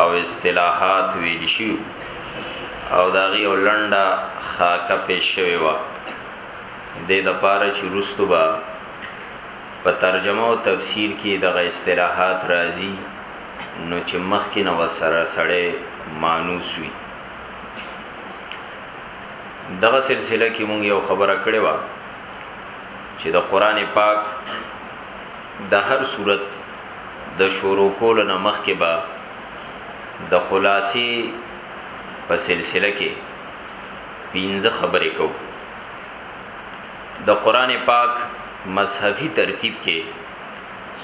او اصطلاحات ویل شي او دا غي ولنډه خاکه پیش شوی و د د پاره چې رستو با په ترجمه او تفسیر کې د اصطلاحات راځي نو چې مخ کې نو سره سړې مانوس وي دغه سلسله کې مونږ یو خبره کړې و چې د قران پاک دهر صورت د شروع کولو نه مخکې به د خلاصې په سلسله کې پنځه خبرې کو د قران پاک مصحفي ترتیب کې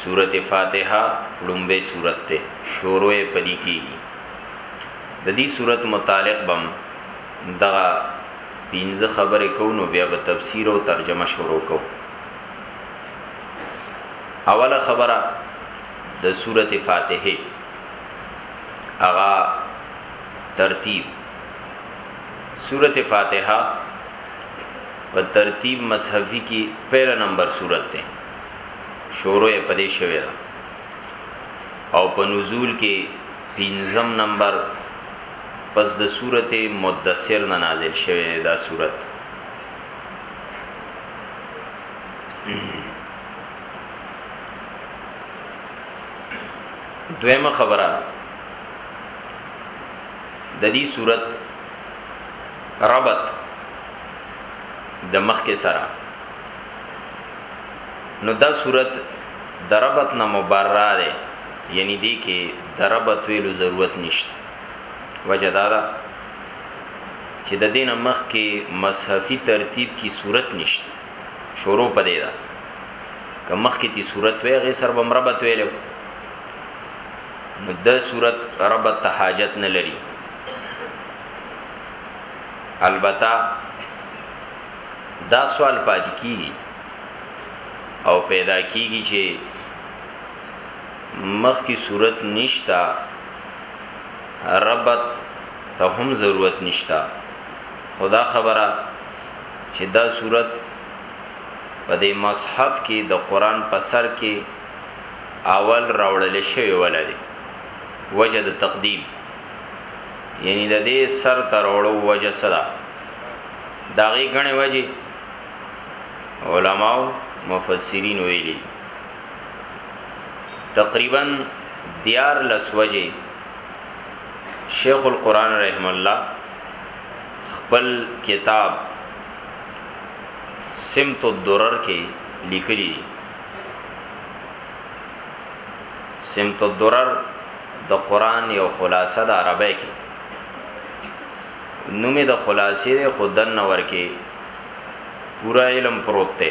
سورته فاتحه لومبه سورته ته شروع پدې کیږي د دې سورته متعلق بم دغه پنځه خبرې کو نو بیا به تفسیر او ترجمه شروع کو اوله خبره د سورته فاتحه اغا ترتیب سورته فاتحه په ترتیب مصحفی کې پہلا نمبر سورته ده شروع یې پدې شوی ده او په نزول کې پنځم نمبر پس د سورته مدثر نه نازل شوی دا سورته دویمه خبره د دې صورت ربط د مخ کې سره نو دا صورت د ربط نه مبرره ده یعنی دې کې د ربط ویلو ضرورت نشته وجدارا چی ددی نه مخکی مصحفی ترتیب کی صورت نشته شروع په دی ده که مخکی تی صورت وی هغه سر بم ربط ویلو نو د صورت ربط ته حاجت نه لري البته دا سوال پاتې کیږي او پیدا کیږي چې مخ کی صورت نشتا ربط ته هم ضرورت نشتا خدا خبره چې دا صورت په دې مصحف کې د قران په سر کې اول راوړل شوی ولري وجه د تقدیم یعنی د دې سر تر وړو وجه سره دا غي غنې وجه علماو مفسرین ویلي تقریبا دیار لس وجه شیخ القرآن رحم الله خپل کتاب سمت الدرر کې لیکلی دی سمت الدرر د قرآن یو خلاصه د عربی کې نومې د خلاصې خودن نور کې پورا علم پروت ته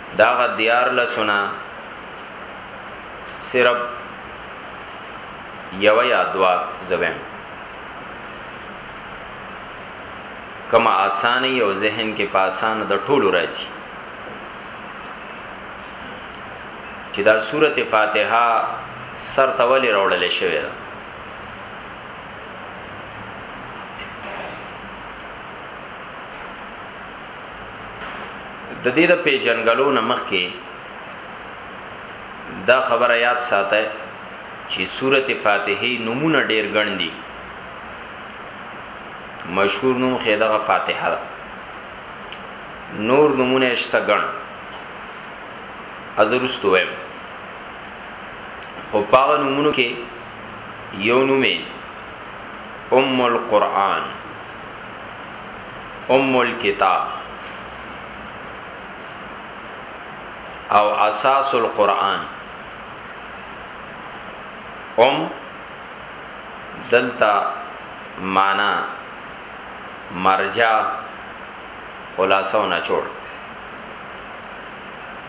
دا غ دیار لسونه صرف یو یا دوا زویم کما آسانی او ذهن کې په آسان د ټولو راځي چې دا سورته فاتحه سر تولی راوړل شوی ده د دې د پیجنګلو نمخ کې دا خبره یاد ساته چې سورته فاتحه نمونه ډیر ګڼ دي مشهور نوم خیدغه فاتحه ده نور نمونه شته ګڼ ازرستو ویم خو پاغه نمونه کې یو نومه ام القرآن ام الكتاب او اساس القرآن ام دلتا معنا مرجع خلاصه او نچوړ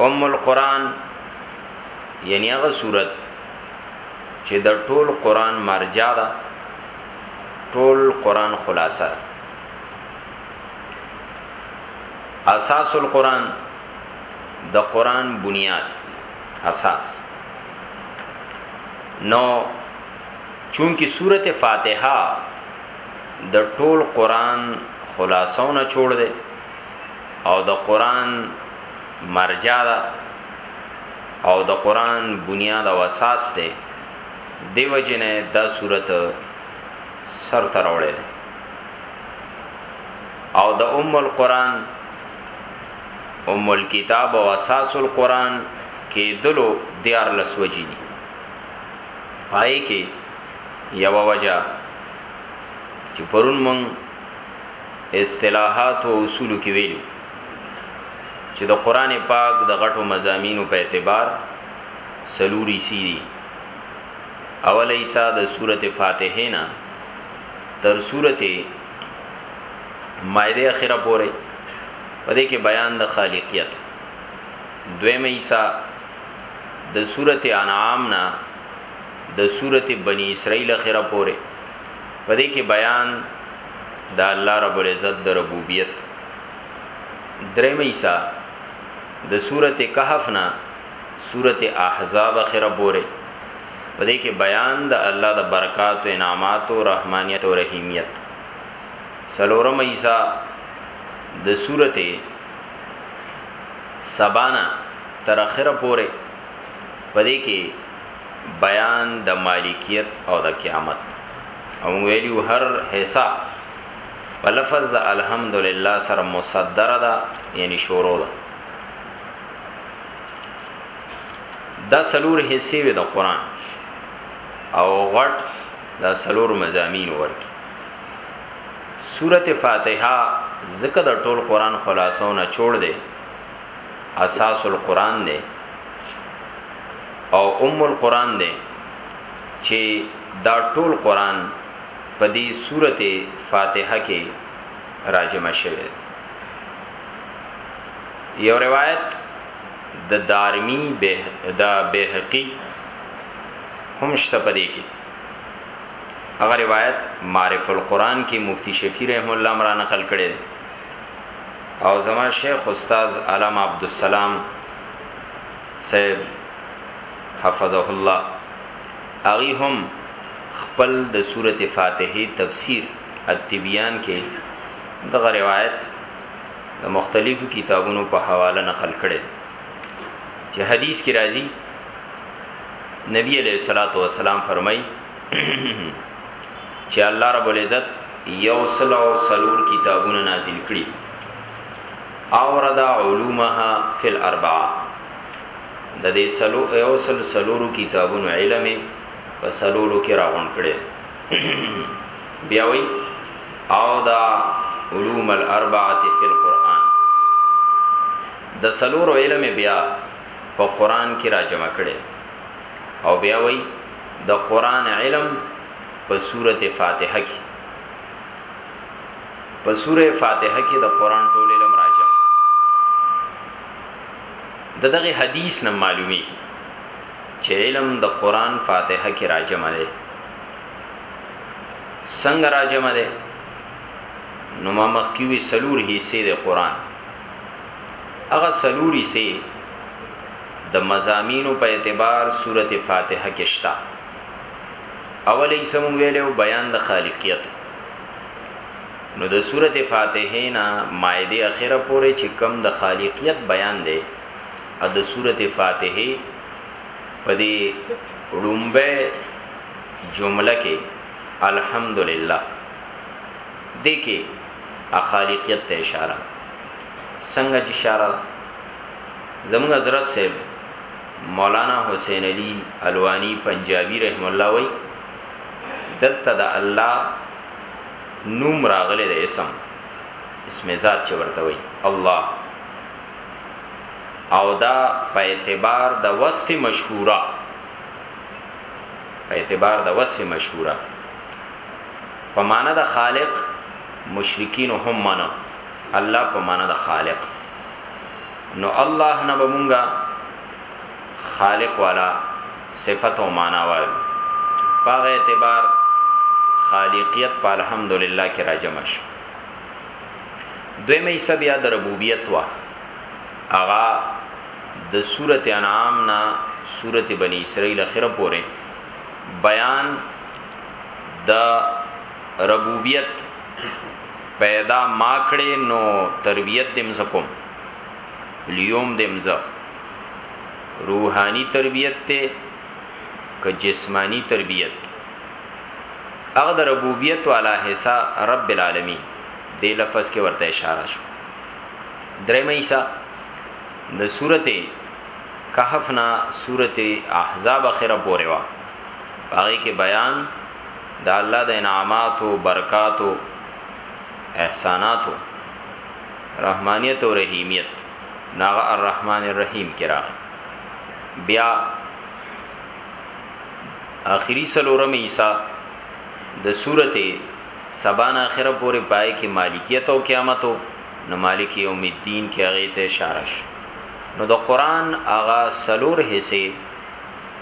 ام القرآن یعنی هغه صورت چې د ټول قرآن مرجع ده ټول قران خلاصه ده اساس القران د قران بنیاد اساس نو چونکی سوره فاتحه د ټول قران خلاصونه جوړ ده او د قران مرجع ده او د قران بنیاد او اساس ده دیو جنې دا صورت سر تر وړل او د ام القران ام الكتاب او اساس القران کې دلو دیار لسوجی دي پای کې یو وجہ چې پرون مون اصطلاحات او اصول کې ویلو چې د قران پاک د غټو مزامینو په اعتبار سلوري سي دي اول ایسا د سورته فاتحه نه تر سورته مائده اخره پورې پدې کې بیان د خالقیت دویم ایسا د سورته انعام نه د سورته بنی اسرائیل اخره پورې پدې کې بیان د الله رب العزت د ربوبیت دریم ایسا د سورته کهف نه سورته احزاب اخره پورې په دې کې بیان د الله د برکات او انعامات او رحمانیت او رحیمیت سلورم ایسا د سورته سبانا تر اخره پورې په دې کې بیان د مالکیت او د قیامت او ویلو هر حصہ په لفظ د الحمدلله سره مصدره ده یعنی شروع ده دا سلور حصے وی د قران او غټ دا سلور مزامین ورکی سورته فاتحه ذکر د ټول قران خلاصو نه چھوڑ دے اساس القران دے او ام القران دے چې دا ټول قران په دې سورته فاتحه کې راجمه شوی دی یو روایت د دارمی به د بهقی هم شته پدې کې هغه روایت معرف القرآن کې مفتی شفیع رحم الله امر نقل کړي او زما شیخ استاد علامه عبدالسلام صاحب حفظه الله اغي هم خپل د سورته فاتحه تفسیر التبیان کې دغه روایت د مختلفو کتابونو په حواله نقل کړي چې حدیث کې راځي نبی علیہ الصلوۃ والسلام فرمای چې الله رب العزت یو سلو سلور کتابونه نازل کړي اورد علومها فی الاربعه د دې سلو یو سل سلورو کتابونو علم په سلورو کې راغون کړي بیا وایي او د علوم الاربعه فی القرآن د څلورو علم یې بیا په قرآن کې را جمع کړی او بیا وایي د قرآن علم په سورت فاتحه کې په سوره فاتحه کې د قران ټول علم راځي د دغه حدیث نه معلومي چې علم د قران فاتحه کې راځي څنګه راجمه ده نو ما مخ کې وی سلور حصے د قران هغه سلور حصے د مزامینو په اعتبار سورته فاتحه کې شتا اولې سم ویلو بیان د خالقیت نو د سورته فاتحه نه مائده اخره پورې چې کم د خالقیت بیان دی ا د سورته فاتحه په دې لومبه جمله کې الحمدلله دې کې اخالقیت ته اشاره څنګه چې اشاره زموږ حضرت صاحب مولانا حسین علی الوانی پنجابی رحم الله وای دلته د الله نوم راغله د اسم اسم ذات چې ورته وای الله او دا په اعتبار د وصف مشهوره په اعتبار د وصف مشهوره په معنا د خالق مشرکین هم منو الله په معنا د خالق نو الله نه بمونګه خالق والا صفت او معنا وایو په اعتبار خالقیت په الحمدلله کې راجمش دویمه حصہ بیا د ربوبیت وا هغه د سورت انعام نه سورت بنی اسرائیل اخره پورې بیان د ربوبیت پیدا ما کړې نو تربیت دم زکم لیوم دم ز روحانی تربیت ته که جسمانی تربیت هغه د ربوبیت والا حصہ رب العالمین دې لفظ کې ورته اشاره شو درېمه حصہ د سورته کهف نا سورته احزاب اخره پورې وا هغه کې بیان د الله د انعامات او برکات او احسانات او رحمانیت او رحیمیت ناغه الرحمن الرحیم کې راغی بیا اخیری سلورم عیسی د سورته سبان اخره پورې پای کې مالکیت او قیامت او نو مالک یوم الدین کې هغه ته اشاره شو نو د قران هغه سلور حصے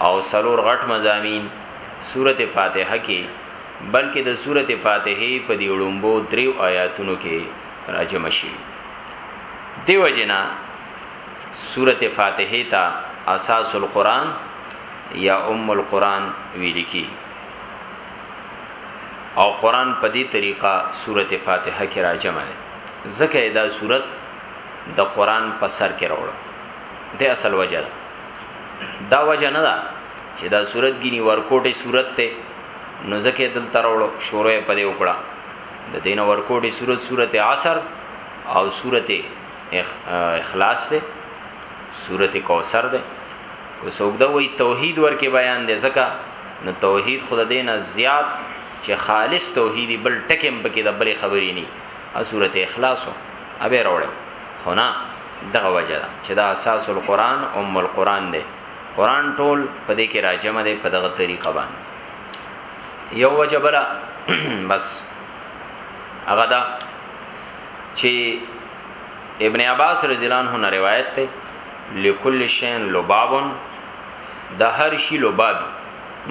او سلور غټ مزامین سورته فاتحه کې بلکې د سورته فاتحه په دی وړمبو دریو آیاتونو کې راجم شي دیو جنا سورته فاتحه تا اساس القرآن یا ام القرآن ویل کی او قران په دې طریقه سورته فاتحه کې راجمه ده ځکه دا سورته د قران په سر کې راوړ د اصل وجه ده دا وجه نه ده چې دا سورته ګینی ورکوټه سورته ته نو ځکه دل تراوړ شورې په دې وکړه د دین ورکوټه سورته سورته عصر او سورته اخلاص ده سورته کوثر ده کو سوګدا وای توحید ورکه بیان ده ځکه نو توحید خود دینه زیات چې خالص توحیدی بل ټکم پکې د بلې خبرې نه او سورت اخلاصو ابه راوړم خو نه دغه وجه ده چې دا اساس القرآن ام القرآن دی قرآن ټول په دې کې راجمه دی په دغه طریقه باندې یو وجه بلا بس هغه دا چې ابن عباس رضی الله عنه روایت ته لکل شین لبابن د هر شي لباب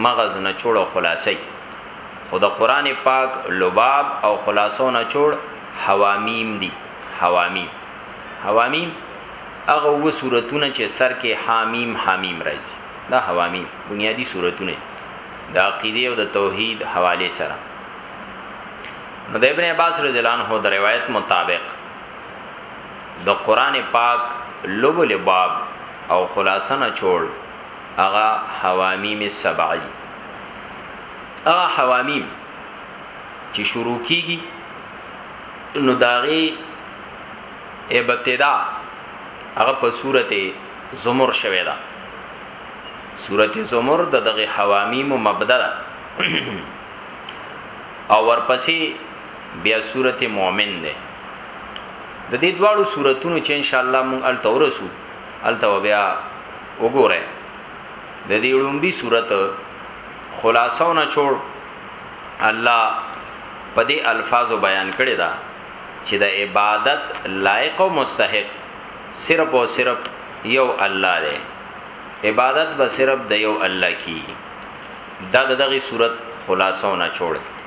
مغز نه چوړ او خلاصي خو د قران پاک لباب او خلاصو نه چوړ حوامیم دي حوامیم حوامیم هغه و صورتونه چې سر کې حامیم حامیم راځي دا حوامیم بنیادی صورتونه د عقیده او د توحید حواله سره نو د ابن عباس رضی الله عنه د روایت مطابق د قران پاک لوبل باب او خلاصه نه چول اغا حوامیم سبعی اغا حوامیم چې شروع کیږي نو داغي ابتدا هغه په سورته زمر شوه دا سورته زمر د دغه حوامیم مبدا او ورپسې بیا سورت مؤمن ده د دې دواړو سوراتونو چې ان شاء الله مونږ ال تورسو ال تو بیا وګوره د دې لومبي سورت خلاصو نه جوړ الله په دې الفاظو بیان کړی دا چې د عبادت لایق او مستحق صرف او صرف یو الله دی عبادت به صرف د یو الله کی دا دغه صورت خلاصو نه جوړ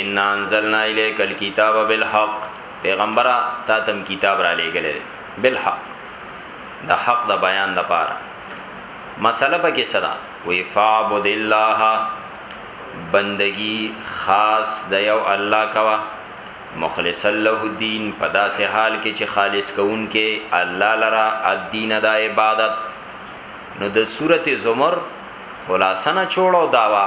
ان انزلنا الیک الكتاب بالحق پیغمبره تا تم کتاب را لېګلې بالحق د حق د بیان د پاره مسله پکې صدا وی فعبد الله بندگی خاص د یو الله کوا مخلص له الدين په داسې حال کې چې خالص کون کې الله لرا الدين د عبادت نو د سورته زمر خلاصنه چوړو داوا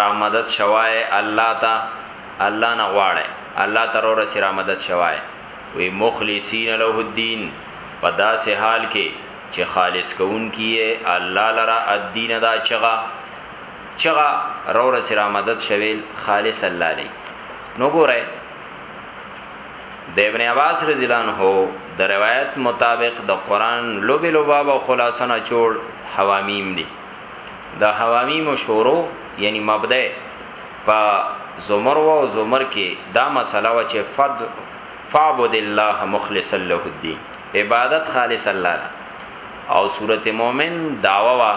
رامدد شوای الله ته الله نه غواړي الله تر ور سره مدد شوای وی مخلصین له الدین په داسې حال کې چې خالص کون کیه الله لرا الدین دا چغه چغه رور سره مدد شویل خالص الله لې نو ګوره د ابن عباس رضی الله عنه د روایت مطابق د قران لوبه لوبابه خلاصنه چوڑ حوامیم دي د حوامیم شورو یعنی مبدع په زمر و او زمر کې دا مسله و چې فد فعبد الله مخلصا له الدين عبادت خالص الله له او سورته مؤمن داوا وا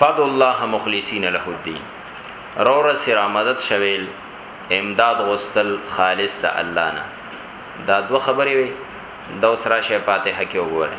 فد الله مخلصین له الدين رو رس را مدد شویل امداد غسل خالص د الله نه دا دو خبرې وي د اوسرا شی فاتحه کې وګوره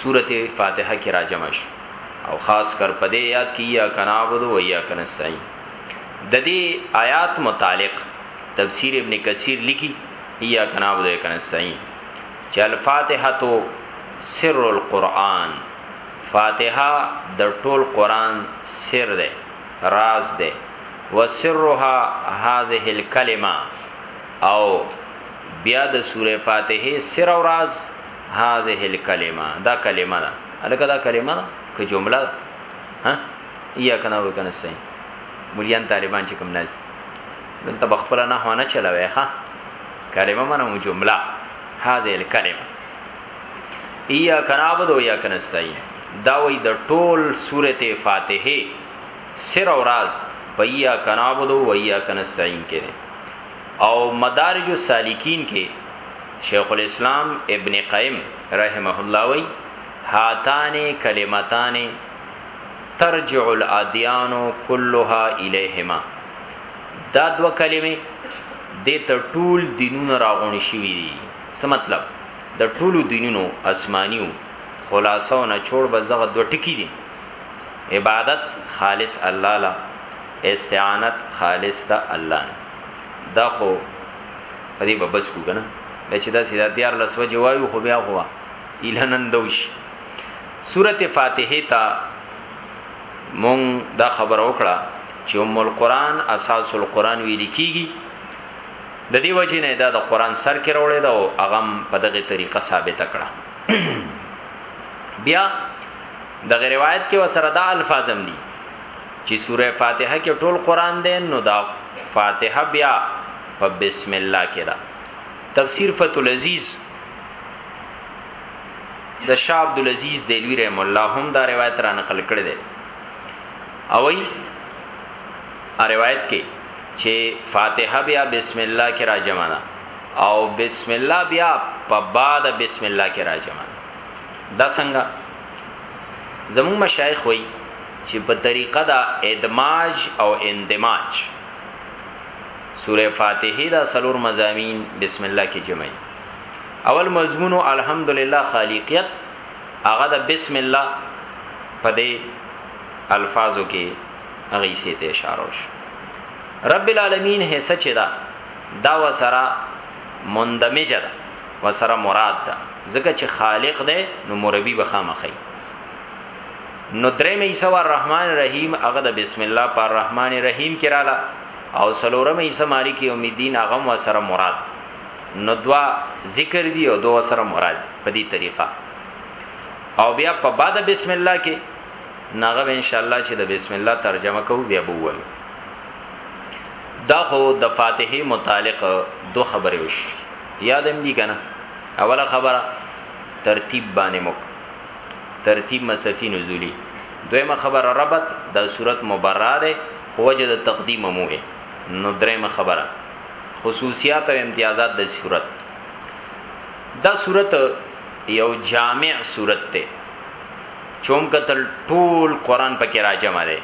سورت فاتحه کې راجمع شو او خاص کر په دې یاد کې یا کنابود و یا کنسای د دې آیات متعلق تفسیر ابن کثیر لیکي یا کنابود و یا کنسای چې الفاتحه تو سر القرآن فاتحه د ټول قرآن سر ده راز ده وسرها هذه الكلمه او بیا د سوره فاتحه سر او راز هذه الکلمه دا کلمه ده الکه دا کلمه ده که جمله ده ها یا کنه و کنه سي مليان طالبان چې کوم ناز دلته بخپل نه هونه چلوي ښا کلمه معنی جمله هذه الکلمه یا کنه عبد یا کنه سي دا وای د ټول سورته فاتحه سر او راز پیا کنابود و یا کنستعين کې او مدارج السالکین کې شیخ الاسلام ابن قیم رحمه الله وی هاتان کلمتان ترجع الادیان كلها الیهما دا دو کلمې د تر ټول دینونو راغونې شوې دي څه مطلب د ټولو دینونو آسمانیو خلاصو نه چور بس دغه دو ټکی دي عبادت خالص الله لا استعانت خالص د الله نه دا خو پدې به بس کو کنه چې دا سیدا دیار لس وجه وایو خو بیا خو الهنن دوش سورته فاتحه تا مون دا خبر وکړه چې ام القران اساس القران ویل کیږي د دې وجه نه دا د قران سر کې راولې دا او اغم په دغه طریقه ثابت کړه بیا دغه روایت کې وسره دا الفاظم دي چې سوره فاتحه کې ټول قران دی نو دا فاتحه بیا په بسم الله کې دا تفسیر فتح العزیز د شاه عبد العزيز دیلوی رحم الله هم دا روایت را نقل کړی دی او ای روایت کې چې فاتحه بیا بسم الله کې را جمع ده او بسم الله بیا په بعد بسم الله کې را جمع ده دا څنګه زموږ مشایخ وایي چې په طریقه دا ادماج او اندماج سوره فاتحه دا سلور مزامین بسم الله کې جمعي اول مضمون الحمدلله خالقیت هغه د بسم الله په دې الفاظو کې هغه یې ته اشاره وشو رب العالمین هيڅ چې دا دا وسره مندمج ده وسره مراد ده ځکه چې خالق ده نو مربي بخامخې نو درې مې عیسی الرحمن الرحیم هغه د بسم الله پر الرحمن الرحیم کې رااله او سلورم عیسی مالک یوم الدین هغه و سره مراد نو دوا ذکر دی او دوا سره مراد په دې طریقه او بیا په بعد بسم الله کې ناغه ان شاء الله چې د بسم الله ترجمه کوو بیا به وایو دا خو د فاتحه متعلق دو خبرې وش یادم دي کنه اوله خبره ترتیب باندې مو ترتیب مصفی نزولی دویمه خبره ربط دا صورت مبرع ده خو وجه د تقدیم موه نو دریمه خبره خصوصیات او امتیازات د صورت دا صورت یو جامع صورت ده چوم قتل ټول قران پکې راجم ده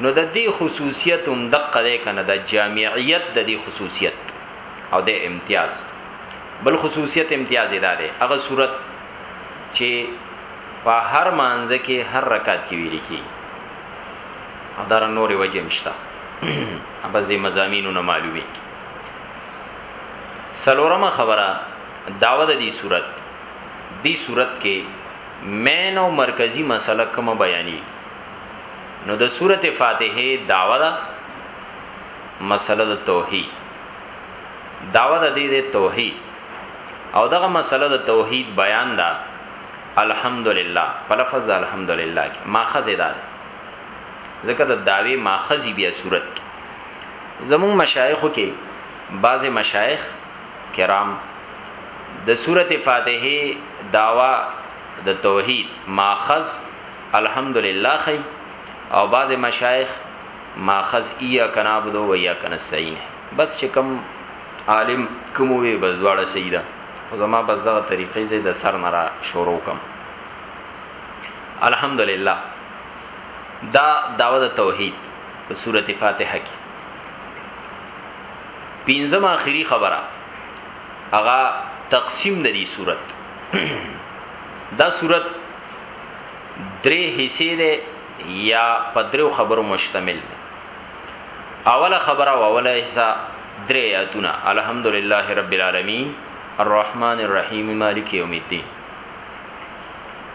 نو د دې خصوصیت هم دقه ده کنه د جامعیت د دې خصوصیت او د امتیاز بل خصوصیت امتیاز ادا ده هغه صورت چې په هر مانځ کې هر رکعت کې ویل کی او دا نور وجه مشته ابز دې مزامینو نه معلومه کی سلورمه خبره داوه د دې صورت دې صورت کې مین او مرکزی مسله کومه بیانې نو د سورته فاتحه داوه دا مسله د توحید داوه د دې د توحید او دغه مسله د توحید بیان ده الحمدلله په لفظ د الحمدلله کې ماخذ ده ځکه د داوی ماخذ بیا صورت کې زموږ مشایخو کې بعض مشایخ کرام د سورته فاتحه داوا د توحید ماخذ الحمدلله خی او بعض مشایخ ماخذ ایا کنابدو و یا کنستعين بس چې کوم عالم کوم وی بس دواړه صحیح ده خو زما بس دغه طریقې زې د سر نه را شروع کوم الحمدلله دا داوود توحید په سورته فاتحه کې پنځم اخیری خبره هغه تقسیم د دې صورت دا صورت درې حصے ده یا پدریو خبرو مشتمل ده اوله خبره اوله حصہ درې آیاتونه الحمدلله رب العالمین الرحمن الرحیم مالک یوم الدین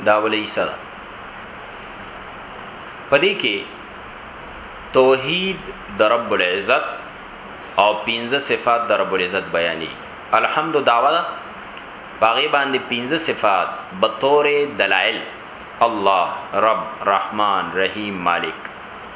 دا اوله حصہ ده پدې کې توحید د رب العزت او پنځه صفات د رب العزت بیانې الحمد دعوا ده باغې باندې پنځه صفات به تور دلایل الله رب رحمان رحیم مالک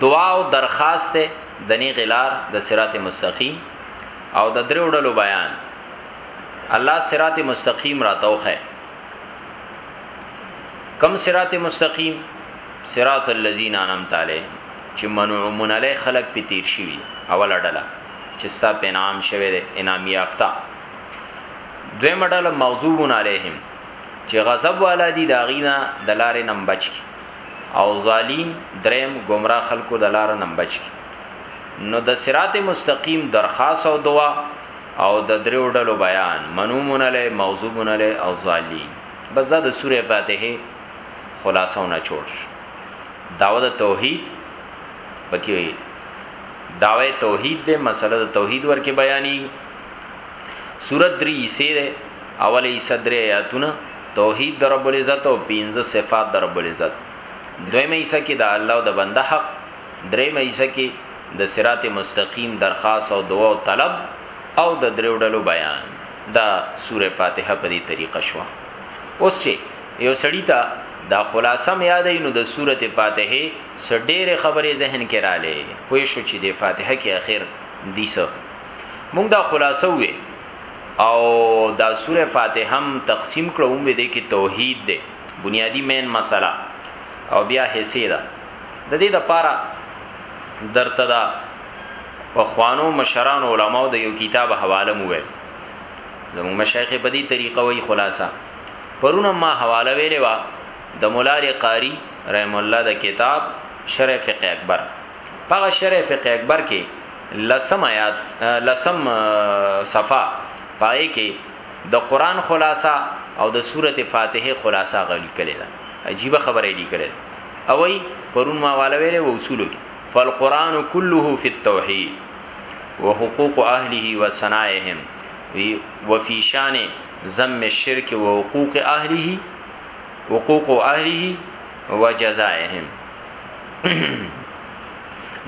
دعا او درخواست د نه غلار د صراط مستقیم او د درو ډلو بیان الله صراط مستقیم راتوخه کم صراط مستقیم صراط الذین انعمت علیهم چې منعمون علی خلق په تیر شي اول اډله چې ستا په نام شوه د انعام یافتا دوی مډله مغضوبون علیهم چې غضب والا دي داغینا دلارې نم بچ کی او ظالم دریم گمراه خلکو د لار نم بچ کی نو د صراط مستقیم درخواست او دعا او د دریو ډلو بیان منومون له مغضوبون له او ظالین بس دا د سوره فاتحه خلاصونه چوټ داوه د توحید پکې داوه توحید د مسله د توحید ورکه بیانی سورۃ دری سیره اولی صدر آیاتونه توحید در رب العزت او پنځه صفات در رب العزت دوی مې حصہ کې د الله او د بنده حق درې مې حصہ کې د صراط مستقیم درخواست او دعا او طلب او د دریو ډلو بیان دا سوره فاتحه په دې طریقه شو اوس چې یو سړی ته دا خلاصه مې یادې نو د سوره فاتحه سډېره خبره ذهن کې رااله پوه شو چې د فاتحه کې اخر دیسه مونږ دا خلاصه وې او دا سوره فاتحه هم تقسیم کړو هم دې کې توحید دې بنیادی مین مسله او بیا حصے ده د دې د پاره درته دا په خوانو مشران علماو د یو کتاب حواله مو ویل زموږ مشایخ په دې طریقه وی خلاصہ پرونه ما حواله ویلې وا د مولا قاری رحم الله د کتاب شرح فقه اکبر پغه شرح فقه اکبر کې لسم آیات لسم صفه پای کې د قران خلاصه او د سوره فاتحه خلاصه غلي کړي ده عجیب خبره دي کړي او ای پرون ما والا ویله و اصول کې فالقران كله في التوحيد وحقوق اهله وصنائعهم وفي شان ذم الشرك وحقوق اهله حقوق اهله وجزائهم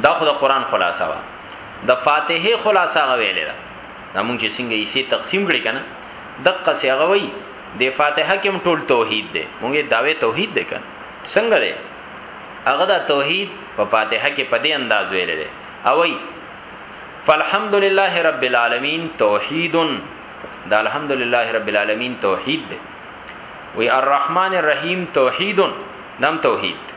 دا خو د قران خلاصه وا د فاتحه خلاصه غویلې ده دا مونږ چې څنګه یې سي تقسیم کړی کنه دقه سی غوي د فاتحه کې هم ټول توحید ده مونږ داوی توحید ده کنه څنګه ده هغه دا توحید په فاتحه کې په دې انداز ویلې ده او وی فالحمدلله رب العالمین توحید دا الحمدلله رب العالمین توحید ده وی الرحمن الرحیم توحید نم توحید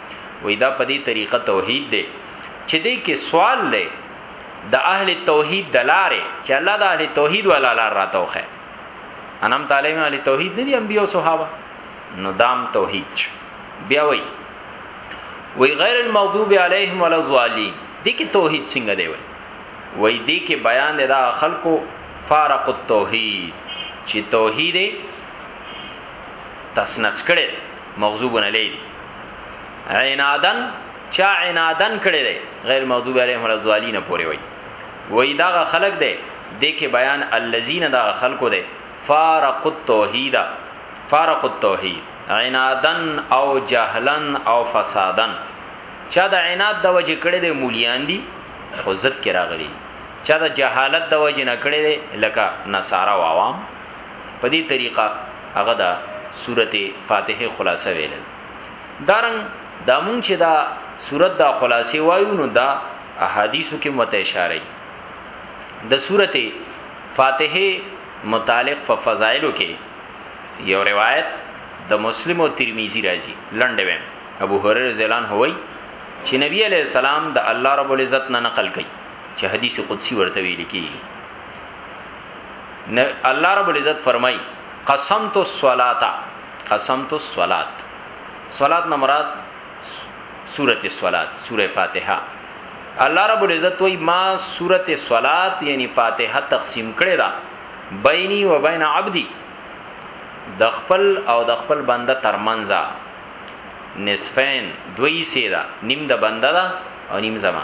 وای دا په دې طریقه توحید دی چې دې کې سوال دی د اهل توحید دلاره چې الله د اهل توحید ولا لار راتوخه انم تعالی مې اهل توحید دي انبیو صحابه نو دام توحید بیا وای وی غیر المغضوب علیهم ولا الضالین دې کې توحید څنګه دی وای وای دې کې بیان دی دا خلکو فارق التوحید چې توحید تسنس کړي مغضوب علیه دی عنادن چا عنادن کړی دی غیر مغضوب علیهم ولا الضالین پوری وای وای دا خلق دی د کې بیان الذین دا خلقو دی فارق التوحید فارق التوحید عنادن او جهلن او فسادن چا د عناد د وجه کړی دی مولیان دی خو زد کې راغلی چا د جهالت د وجه نه کړی دی لکه نصارا و عوام په دې طریقه هغه دا سورته فاتحه خلاصه ویل دارنګ دا مونږ چې دا سورته دا خلاصه وایو نو دا احادیثو کې مت اشاره د سورته فاتحه متعلق په فضایلو کې یو روایت د مسلم او ترمذی راځي لنډه ویم ابو هريره رضی الله عنه وایي چې نبی علی السلام د الله رب العزت نه نقل کړي چې حدیث قدسی ورته ویل کیږي الله رب العزت فرمای قسمت الصلات قسمت الصلات صلات نه مراد سورۃ الصلات سورۃ فاتحه الله رب العزت وای ما سورۃ الصلات یعنی فاتحه تقسیم کړی دا بیني و بین عبدی د خپل او د خپل بنده ترمنځه نصفین دوی سیدا نیم د بنده دا او نیم زما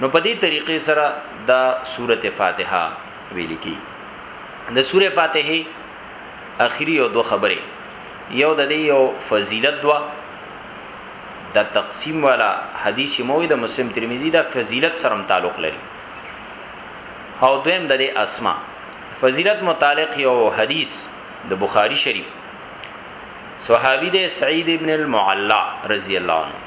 نو په دې طریقې سره دا سورته فاتحه ویل کی د سوره فاتحه اخیری او دو خبره یو د دې یو فضیلت دوا د تقسیم والا حدیث موی د مسلم ترمذی دا فضیلت سره تعلق لري او دویم د دې اسما فضیلت متعلق یو حدیث د بخاری شریف صحابی د سعید ابن المعلا رضی الله عنه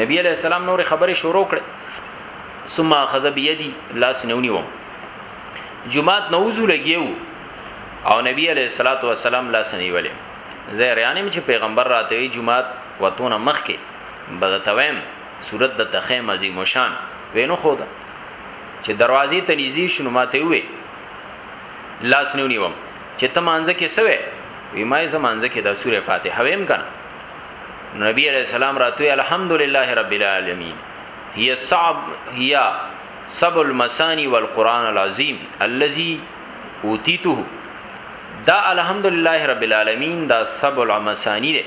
نبی علیہ السلام نور خبرې شروع کړې ثم اخذ بيدي لاس نونی و جمعات نوزو لګیو او نبی علیہ الصلات والسلام لاس نیولې زه ریانم چې پیغمبر راته وی جمعات وتونه مخ کې بدتویم صورت د تخیم عظیم شان وینو خو دا چې دروازې ته نږدې شنو ماته وې لاس نیونی وم چې ته مانځه کې سوې وی ما یې زمانځه کې د سوره فاتحه ویم کنه نبی علیہ السلام راتوی الحمدلله رب العالمین هي صعب هي سب المسانی والقران العظیم الذي اوتیته دا الحمدلله رب العالمین دا سب المسانی ده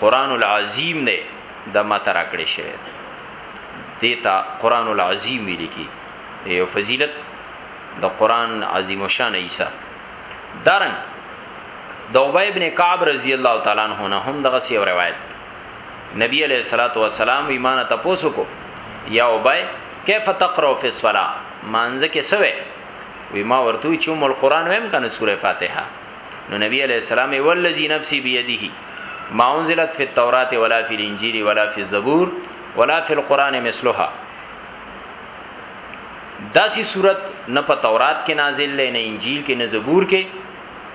قران العظیم ده د ماته راکړې شوی دیتا قران العظیم ویل کی یو فضیلت د قران عظیم شان عیسی دارن د ابی ابن کعب رضی الله تعالی عنہ نه هم دغه سی روایت نبی علیہ الصلوۃ والسلام ایمان ته پوسو کو یا ابی کیف تقرا فی الصلاه مانځه کې سوې وی ما ورته چې مول قران ویم کنه سوره فاتحه نو نبی علیہ السلام والذی نفسی بیده ما انزلت فی التوراۃ ولا فی الانجیل ولا فی الزبور ولا فی القران مثلها داسی صورت نه په تورات کې نازل لې نه انجیل کې نه زبور کې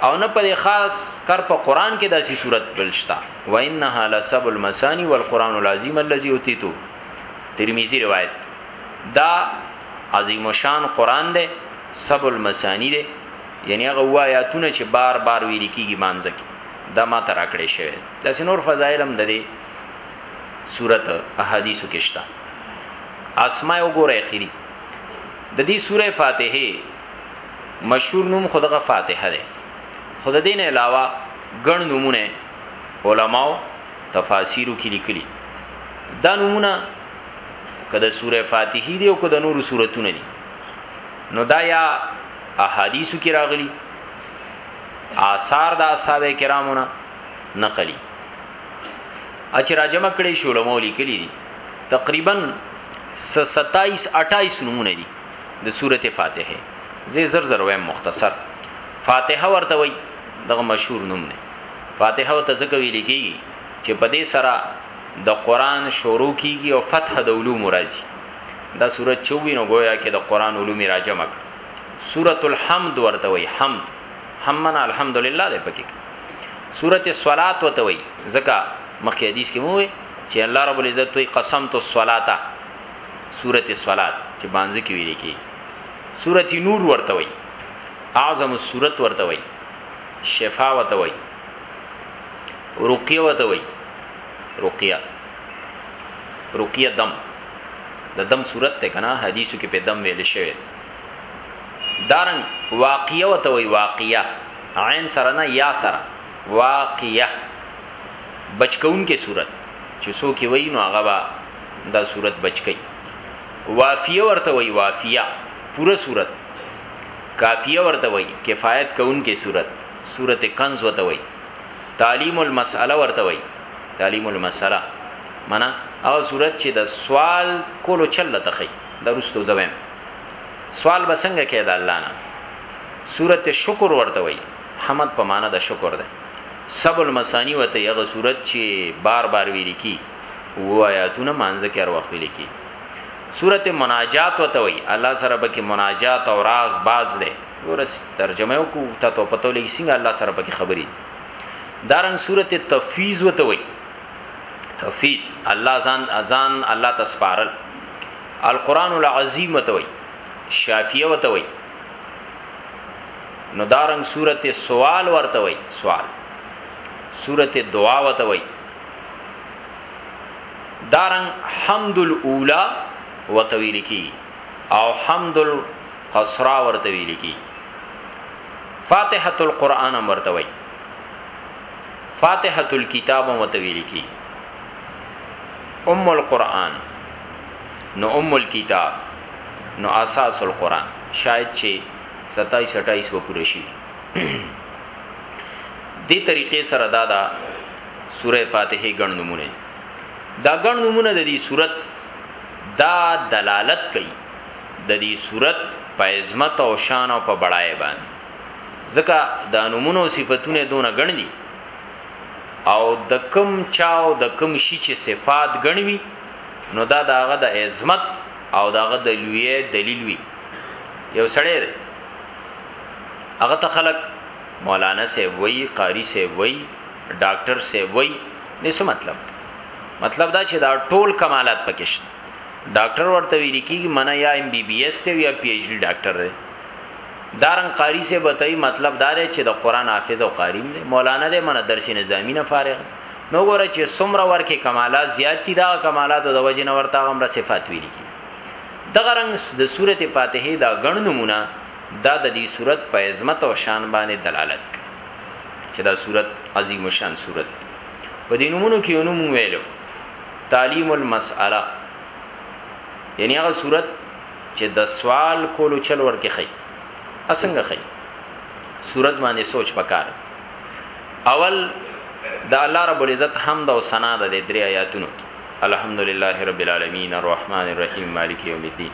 او نه په خاص کر په قران کې داسې صورت بلشتا و انها لسب المسانی والقران العظیم الذي اوتیتو ترمذی روایت دا عظیم شان قران دی سب المسانی دی یعنی هغه آیاتونه چې بار بار ویل کیږي مانځه کې دا ما ترا کړې شوی دا سينور فضایل هم د دې صورت احادیثو کې شته اسماء وګوره اخیری د دې سوره فاتحه مشهور نوم خدغه فاتحه ده خود دین علاوه ګڼ نمونه علماو تفاسیرو کې لیکلي دا نمونه کده سوره فاتحه دی او کده نور سورتونه دي نو دا یا احادیثو کې راغلي آثار د اصحاب کرامونه نقلی اچ را جمع کړي شو علماء لیکلي دي تقریبا 27 28 نمونه دي د سورته فاتحه زی زر زر وایم مختصر فاتحه ورته وای دغه مشهور نوم نه فاتحه ته ځکه ویل کیږي چې په دې سره د قران شروع کیږي او فتح د علوم راځي دا سورۃ چوي نو گویا کې د قران علوم راځم کړ سورۃ الحمد ورته وای حمد حمنا الحمدلله دې پکې سورۃ الصلات ورته وای ځکه مخکې حدیث کې مو چې الله رب العزت وی قسمت الصلاه سورته صلات چې باندې کې ویل کی سورته نور ورته وي اعظم السورت ورته وي شفا ورته وي رقیه ورته وي رقیه رقیه دم د دم صورت ته کنه حدیثو کې په دم ویل شوی دارن واقعیه وته وی واقعیه عین سره نه یا سره واقعیه بچکون کې صورت چې سو کې وای نو هغه دا صورت بچکی وافیه ورته وی وافیه پوره صورت کافیه ورته وی کفایت کوونکې صورت صورت کنز ورته وی تعلیم المسأله ورته وی تعلیم المسأله معنا او صورت چې د سوال کولو چل ته خي درستو زویم سوال بسنګ کې د الله نه صورت شکر ورته وی حمد په معنا د شکر ده سب المسانی وته یغه صورت چې بار بار ویل کی او آیاتونه مانځ کې هر وخت لیکي سورته مناجات وته وي الله سره به کې مناجات او راز باز ده ورس ترجمه او کو ته ته پته لګي څنګه الله سره به کې خبري دارن سورته تفیز وته وي تفیز الله ځان ځان الله تسپارل القران العظیم وته وي شافیه وته وي نو دارن سورته سوال ورته وي سوال سورته دعا وته وي دارن حمد الاولا وتویل کی او حمد القصرا ورته ویل کی فاتحه القرآن ورته وی فاتحه الكتاب ورته ویل کی ام القرآن نو ام الكتاب نو اساس القرآن شاید چې 27 28 و پوره شي دې طریقې سره دا دا سوره فاتحه ګڼ نمونه دا ګڼ نمونه د دې صورت دا دلالت کوي د دې صورت په عظمت او شان او په بڑای باندې ځکه دا نمونه او صفاتونه دونه ګڼ دي او د کم چاو د کم شي چې صفات ګڼوي نو دا داغه د عظمت او داغه د لوی دلیل وي یو سړی دی هغه ته خلق مولانا سی وی قاری سی وی ډاکټر سی وای نو څه مطلب مطلب دا چې دا ټول کمالات پکشت ډاکټر ورته ویل کیږي منه یا ایم بی بی ایس ته یا پی ایچ ډی ډاکټر دی دارن قاری سے بتای مطلب دا دی چې د قران حافظ او قاری دی مولانا دی منه درس نظامی نه فارغ نو ګوره چې څومره ورکه کمالات زیات دي دا کمالات د وجه نه ورته هم را صفات ویل کی دغه رنگ د سورته فاتحه دا غن نمونه دا د دې صورت په عظمت او شان باندې دلالت کوي چې دا صورت عظیم شان صورت په دې نومونو کې یو نوم ویلو تعلیم المسأله یعنی هغه صورت چې د سوال کولو چل ورکه خي اسنګ خي صورت باندې سوچ پکار اول د الله رب العزت حمد او ثنا د درې آیاتونو کې الحمدلله رب العالمین الرحمن الرحیم مالک یوم الدین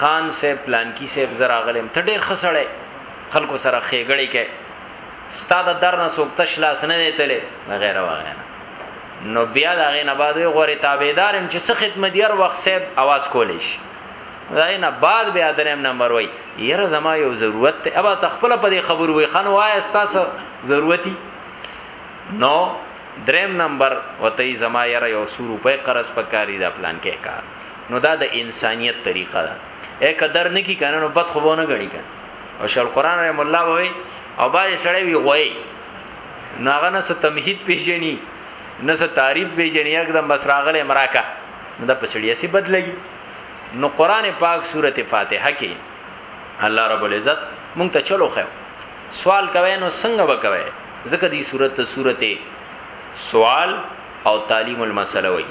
خان صاحب پلانکی صاحب زرا غلم ته ډیر خسړې خلکو سره خېګړې کې ستا د درنه سوک تشلاس نه دیتلې وغیرہ وغیرہ نو بیا دا غې نه بعد وی غوري تابعدارم چې څه خدمت یې وخت صاحب आवाज کولې شي دا غې نه بعد بیا دریم نمبر وای یره زما یو ضرورت ته ابا تخپل په دې خبر وی خان وای تاسو ضرورتي نو دریم نمبر وته زما یره یو سورو په قرض پکاري دا پلان کې کار نو دا د انسانیت طریقه ده اې قدر نه کی کنه نو بد خو ونه غړي کنه او شل قران رحم الله وای او باز سړی وی غوي ناغه نه څه تمهید پیژني نه څه تعریف پیژني یکدم بس راغله مراکا دا پسړی سی بدلږي نو قران پاک سورته فاتحه کې الله رب العزت مونږ ته چلو خو سوال کوي نو څنګه وکوي ځکه دې سورته سورته سوال او تعلیم المسله وایي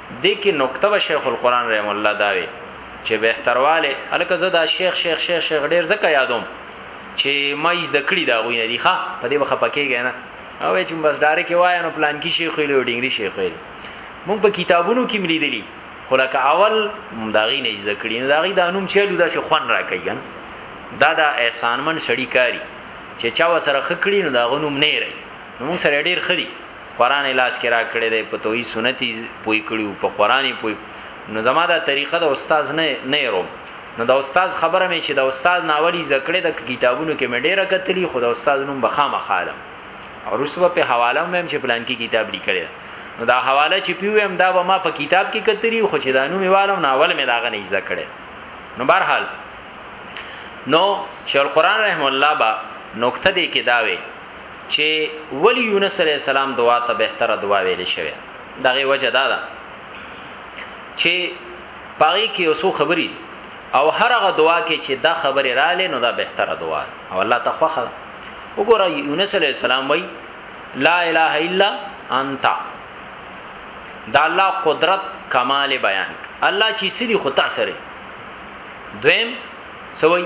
دې کې نقطه به شیخ القرآن رحم الله دا وي چې بهترواله الکه زه دا شیخ شیخ شیخ شیخ ډیر زکه یادوم چې ما یې د کړی دا غوی نه دی ښا په دې بخه پکېږي نه او چې بس ډارې کې وای نو پلان کې شیخ ویل او ډینګری شیخ ویل مونږ په کتابونو کې ملي دي خو لکه اول داغي نه یې ذکرې نه داغي د انوم چلو دا چې خون را کوي دا دا احسانمن سړی کاری چې چا وسره خکړی نو دا غنوم نه ری نو موږ سره ډیر خدي قران لاس کې را کړی دی په توحید سنتي پوي کړیو په قرآني پوي نو زما دا طریقه د استاد نه نه روم نو د استاد خبره مې چې د استاد ناولي ذکر د کتابونو کې مې ډیره کتلی خو د استاد نوم بخامه خالم او رسوبه په حواله مې چې پلان کې کتاب لیکل نو دا حواله چې پیوم دا به ما په کتاب کې کتلی خو چې دا نوم والم ناول مې داغه نه ذکر کړي نو بهر حال نو شیخ القران رحم الله با نقطه دې کې داوي چې ولی یونس علی السلام دعا ته بهتره دعا ویل شوی دغه وجه دا ده چې پاره کې اوسو خبري او هر هغه دعا کې چې دا خبره را لې نو دا بهتره دعا او الله ته خوخه وګوره یونس علی السلام وای لا اله الا انت دا الله قدرت کمال بیان الله چې سړي خطا سره دویم سوي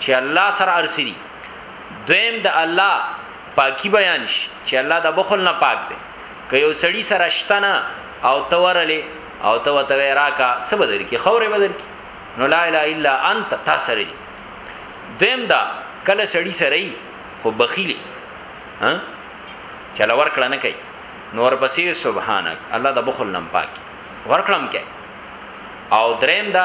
چې الله سره ارسي دي دویم د الله پاکي بیان شي چې الله د بخل نه پاک دی که یو سړی سره شتنه او تورلې او تو ته راکا سبدر کی خوره بدر کی نو لا اله الا انت تاسری دویم دا کله سړی سره خو بخیلی ها چل ورکړه نه کوي نور پسې سبحانك الله د بخل نم پاکي ورکړم کې او دریم دا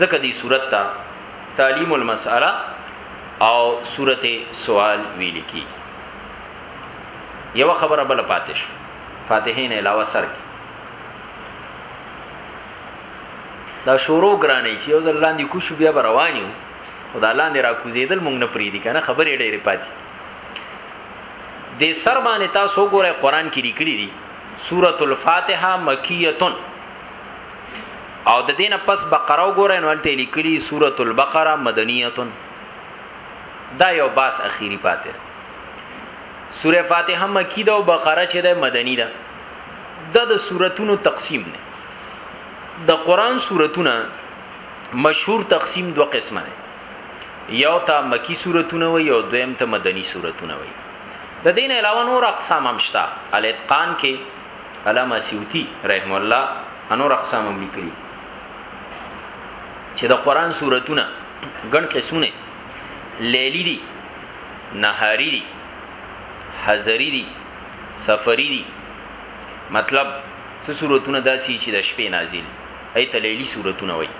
ځکه دی صورت ته تعلیم المسأله او صورت سوال ویل کی یو خبره بل پاتې شو فاتحین علاوه سر کی دا شورو ګرانې چې یو ځل لاندې کو شو بیا روانیو خدا لاندې را کوزیدل مونږ نه پریدي کنه خبرې ډېرې پاتې د سر باندې تاسو ګوره قران کې لیکلي دي سورۃ الفاتحه مکیه او د دینه پس بقره وګورئ نو الته لیکلی سوره البقره مدنیه دا یو باس اخیری پاتې سوره فاتحه مکی ده او بقره چې ده مدنی ده دا د سوراتونو تقسیم نه د قران سوراتونه مشهور تقسیم دو قسمه ده یو ته مکی سوراتونه وي او دویم ته مدنی سوراتونه وي د دین علاوه نور اقسام هم شته الاتقان کې علامه سیوطی رحم الله انور اقسام هم لیکلي چې د قران سوراتونه ګڼ قسمونه لیلی دي نهاری دي حزری دي سفری دي مطلب څه سوراتونه داسي چې د شپې نازل ایت لیلی سوراتونه وای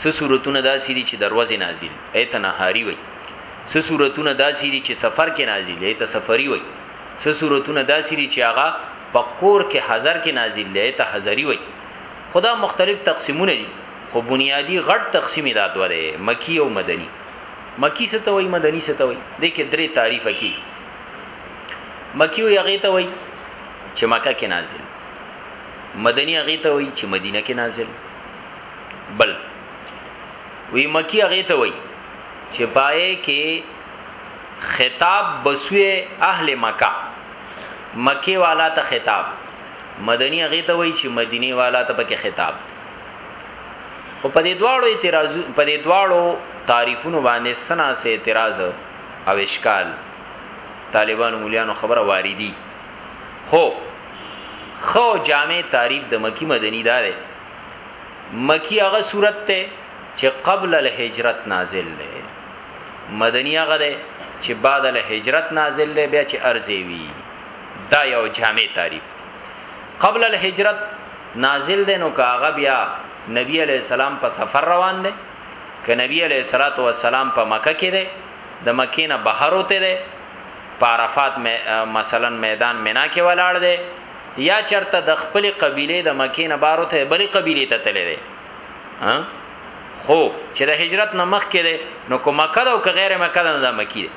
څه سوراتونه داسي دي چې دروازه نازل ایت نهاری وای څه سوراتونه داسي دي چې سفر کې نازل ایت سفری وای څه صورتونه داسې دي چې هغه په کور کې حضر کې نازل دی ته حضری وای خدا مختلف تقسیمونه دي خو بنیادی غټ تقسیم دا دوه دی مکی او مدنی مکی څه ته وای مدنی څه ته وای د کې درې تعریف کی مکی او هغه ته وای چې مکه کې نازل مدنی هغه ته وای چې مدینه کې نازل بل وی مکی هغه ته وای چې پائے کې خطاب بسوی اهل مکه مکی والا ته خطاب مدنی هغه ته وای چې مدینه والا ته پکې خطاب خو په دې دواړو اعتراض په دې دواړو تعریفونو باندې سنا سه اعتراض او اشکال طالبانو مليانو خبره واردی خو خو جامع تعریف د مکی مدنی دار مکی هغه صورت ته چې قبل الهجرت نازل دی مدنی هغه ده چې بعد له هجرت نازل دی بیا چې ارزه وی دا یو جامع تعریف دی قبل الهجرت نازل دی نو کاغه بیا نبی علی السلام په سفر روان دی ک نبی علی صلوات و سلام په مکه کې دی د مکې نه بهر وته دی په عرفات مثلا میدان مینا کې ولاړ دی یا چرته د خپل قبیله د مکې نه بارو ته بلې قبیله ته تللی دی ها خو چې د هجرت نه مخکې ده نو کوم مکه او که غیر مکه ده نو دا مکی ده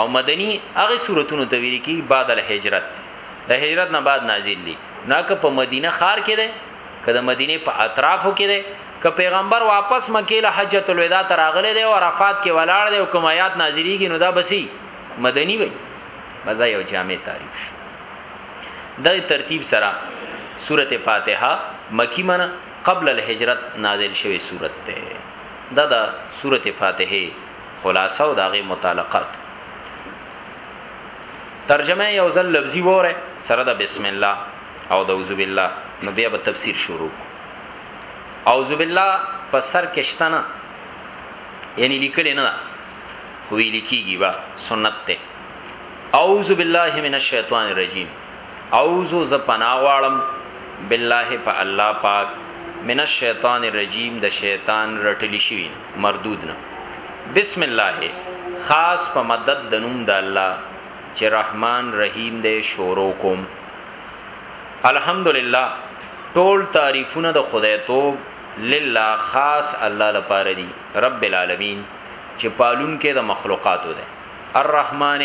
او مدنی هغه صورتونو ته ویل کی بعد الهجرت د هجرت نه بعد نازل دي نه که په مدینه خار کې ده که د مدینه په اطرافو کې ده که پیغمبر واپس مکه له حجۃ الوداع تر اغله ده او عرفات کې ولاړ ده او کوم آیات نازلېږي نو دا بسی مدنی وي مزه یو جامع تعریف دغه ترتیب سره سورته فاتحه مکی منه قبل الهجرت نازل شوی صورت ته دا د سورته فاتحه خلاصه او داغه متعلقات ترجمه یو ځل لفظي وره سره د بسم الله او د اعوذ بالله نو بیا به تفسیر شروع اعوذ بالله په سر کې شتنه یعنی لیکل نه خو ویل کیږي با سنت ته اعوذ بالله من الشیطان الرجیم اعوذو زه پناه غواړم بالله په الله پاک من الشیطان الرجیم د شیطان رټلی شوی نه مردود نه بسم الله خاص په مدد د نوم د الله چې رحمان رحیم دې شورو کوم الحمدلله ټول تعریفونه د خدای توب لله خاص الله لپاره دی رب العالمین چې پالون کې د مخلوقاتو ده الرحمن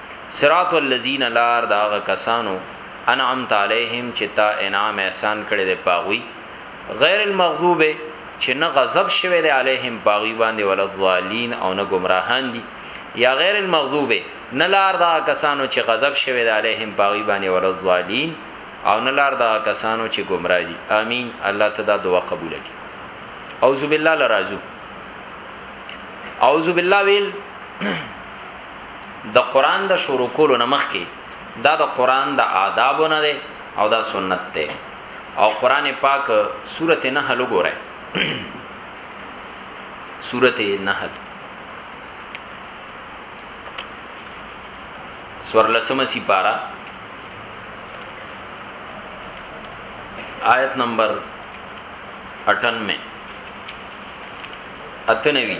صراط الذین لار دا غ کسانو انعمت علیهم چې تا انعام احسان کړي د پاغوي غیر المغضوب چې نه غضب شوه د علیهم پاغوي باندې ولا ضالین او نه گمراهان دي یا غیر المغضوب نه لار دا کسانو چې غضب شوه د علیهم پاغوي باندې ولا ضالین او نه لار دا کسانو چې گمراه دي امين الله ته دا دعا قبول کړي اعوذ بالله لرازو اعوذ بالله ویل د قران د شروع کولو نمخ کې دا د قران د آدابو نه دی او دا سنت دی او قران پاک سورته نحل وګوره سورته نحل سورلسمه سی پارا آیت نمبر 98 اتنوی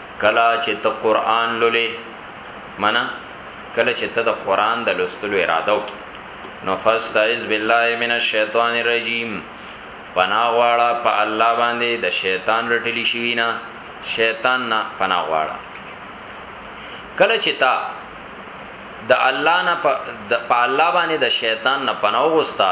کلا چې ته قران لولې منا کله چې ته د قران د لوستلو اراده وکې نو فاستعذ بالله من الشیطان الرجیم پناه غواړه په الله باندې د شیطان رټلی شوی نه شیطان نه پناه غواړه کله چې تا د الله نه په الله باندې د شیطان نه پناه وغوستا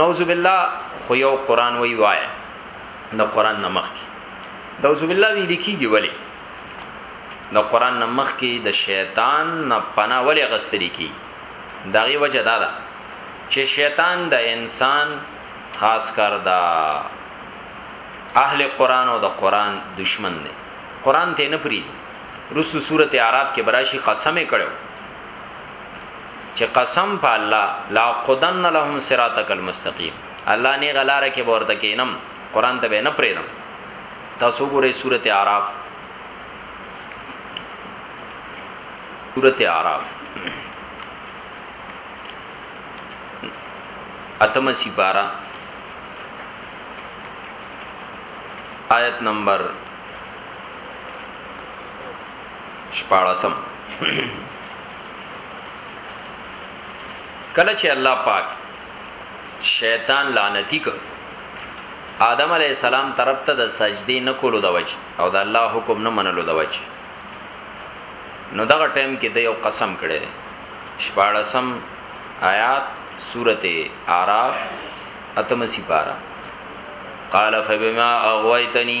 نعوذ بالله خو یو قران وی وای د قران نمخ کی نعوذ بالله وی لیکيږي ولی د قران نمخ کی د شیطان نه پنا ولی غستری کی دغه وجه دا ده چې شیطان د انسان خاص کر دا اهل قران او د قران دشمن دی قران ته نه پری رسو سورته اعراف کې براشي قسم کړو چې قسم په الله لا قدن لهم صراطک المستقیم الله نه غلاره کې ورته کینم قران ته به نه پریدم تاسو ګورئ سورته اعراف سورته اعراف اتم سی بارا آیت نمبر شپاړسم کله چې الله پاک شیطان لعنتی ک آدم علی السلام طرف ته د سجدي نه کولو د وجه او د الله حکم نه منلو د وجه نو دغه ټیم کې د یو قسم کړي شپاړسم آیات سورته اعراف اتم سپارا قال فبما اغويتني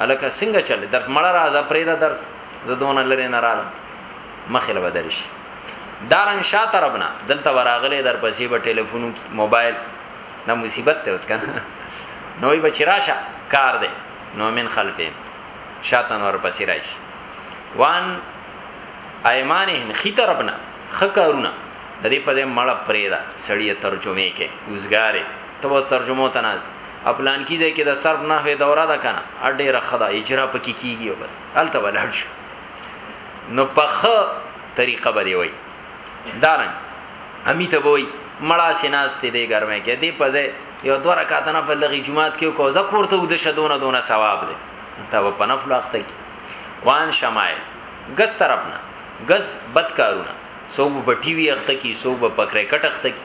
الکه څنګه چل درس مړه راځه پرې دا درس زدونه لري نه رااله مخله بدل شي دارنګ شاته ربنا دلته وراغله در پسې به ټلیفون موبایل دا مصیبت ته اوس کنه نوې بچی راشه کار دی نو من خلفین شاته نور پسې راشي وان ایمانهم خي طرفنا خکارونه د دې په دې مړه پرېدا سړی ترجمه کې اوسګاره ته بس ترجمه ته ناز خپلان کیږي کې د صرف نحوه دوره ده کنه اډه رخدا اجرا پکې کیږي بس الته ولاړ شو نو پخه طریقه بری وای دارن امی ته وای مړه سیناسته دی ګرمه کې دی پځه یو دوه رکعات نه فلغی جمعات کې کو زه کوړته ود شدونه دونه ثواب دی ته په نفل وخت کې وان شمایل ګس طرفنا ګس بدکارونه سو په ټي وي اخته کی سو په کرکټ اخته کی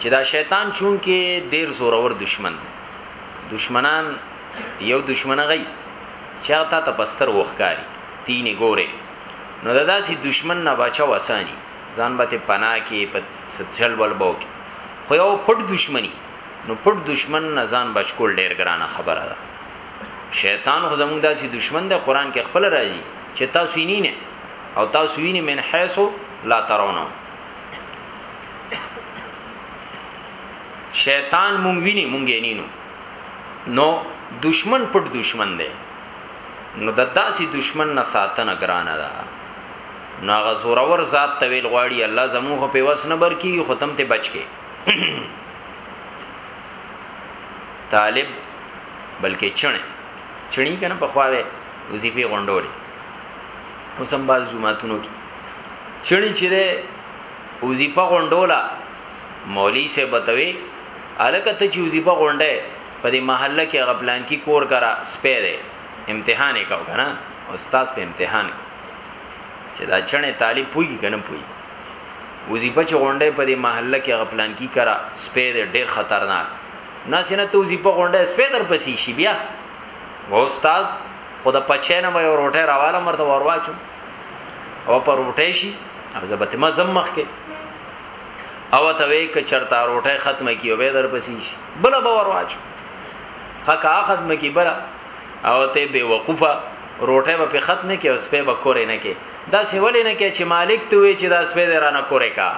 چې دا شیطان چون کې ډیر زورور دشمن دی دشمنان یو دشمنه غي چا تا ته پستر وخکاری تینه ګوره نو دا داسې دشمن نه بچو اسانی ځان به ته پنا کې په سچل ول بو کې خو یو پټ دشمنی نو پټ دشمن نه ځان بچکول ډیر ګرانه خبره ده شیطان خو زموږ داسې دشمن ده قران کې خپل راځي چې تاسو یې نه او تاسو یې من حیثو لا ترونه شیطان مونږ ویني مونږ یې نینو نو دشمن پټ دشمن دی نو د داسې دشمن نه ساتنه ګرانه ده نو هغه زورور ذات طویل غواړي الله زموږ په وس نه بر کی ختم ته بچ کې طالب بلکې چڼه چڼی کنه په خواوه وظیفه غونډولې اوس هم باز جمعهتونو کې چړي چې ده وظیفه غونډولا مولوی سه بتوي الکه ته چې وظیفه غونډه په دې محله کې هغه پلان کې کور کرا سپې ده امتحان یې کاو کنه استاد په امتحان کو چې دا چنه طالب پوي کنه پوي وظیفه چې غونډه په دې محله کې هغه پلان کې کرا سپې ده ډېر خطرناک ناسینه ته وظیفه غونډه سپې در پسې شي بیا و استاد خدا پچې نه مې ورټه راواله مرته ورواچو او پر روټه شي او زبته ما زم مخ کې او ته وې ک چرتا روټه ختمه کیو به در پسې شي بل به ورواچو حق ختمه کی بل او ته به وقفه روټه به ختمه کی او سپه به کورې نه کې دا څه ولې نه کې چې مالک ته وې چې دا سپه درانه کورې کا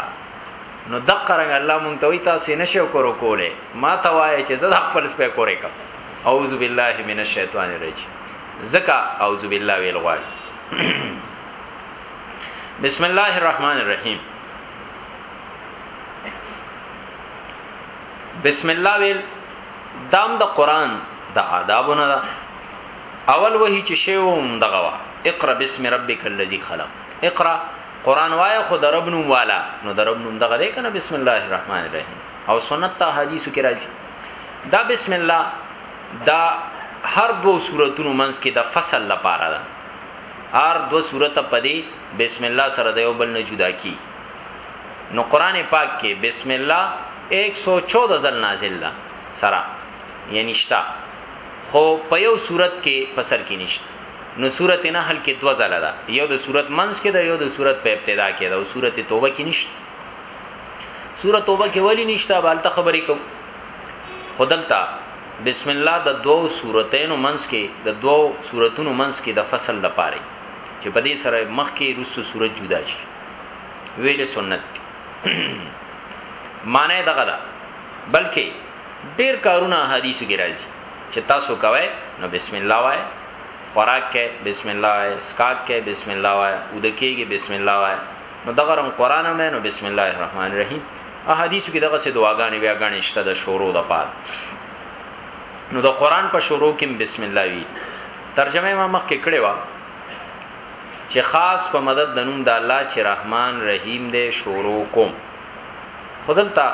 نو دقه رنګ الله مونږ ته وې تاسو نشو کورو کوله ما ته وایې چې زه خپل سپه کورې کا اعوذ بالله من الشیطان الرجیم زکا اعوذ بالله ویل غواړي بسم الله الرحمن الرحیم بسم الله ویل دام د دا قران د آدابونه ده اول وਹੀ چې شیوم دغه وا اقرا بسم ربک الذی خلق اقرا قران وای خو د رب نوم والا نو د رب نوم دغه دی کنه بسم الله الرحمن الرحیم او سنت ته حدیثو کې راځي دا بسم الله دا هر دوو سورتونو منځ کې د فصل لپاره ده هر دو سورته پدې بسم الله سره د یو بل نه جدا کی نو قران پاک کې بسم الله 114 ځل نازل ده سره یعنی شتا خو په یو صورت کې پسر کې نشته نو صورت نه حل کې دو ځله ده یو د صورت منځ کې ده یو د صورت په ابتدا کې ده او صورت توبه کې نشته صورت توبه کې ولی نشته بالته خبرې کوم خودلتا بسم الله د دوو سورتینو منس کې د دوو سورتونو منس کې د فصل د پاره چې په دې سره مخ کې رسو سورت جدا شي ویل سنت معنی دغه ده بلکې ډیر کارونه حدیث کې راځي چې تاسو کوی نو بسم الله وای خوراک کې بسم الله وای سکاک کې بسم الله وای اودکیږي بسم الله وای نو دغه رنګ قران هم نو بسم الله الرحمن الرحیم احادیث کې دغه سه دعاګانې بیا غاڼې شته د شروع د پاره نو د قران په شروع کې بسم الله وی ترجمه ما مخ کې کړې و چې خاص په مدد د نوم د الله چې رحمان رحیم دې شروع کوم خدلتا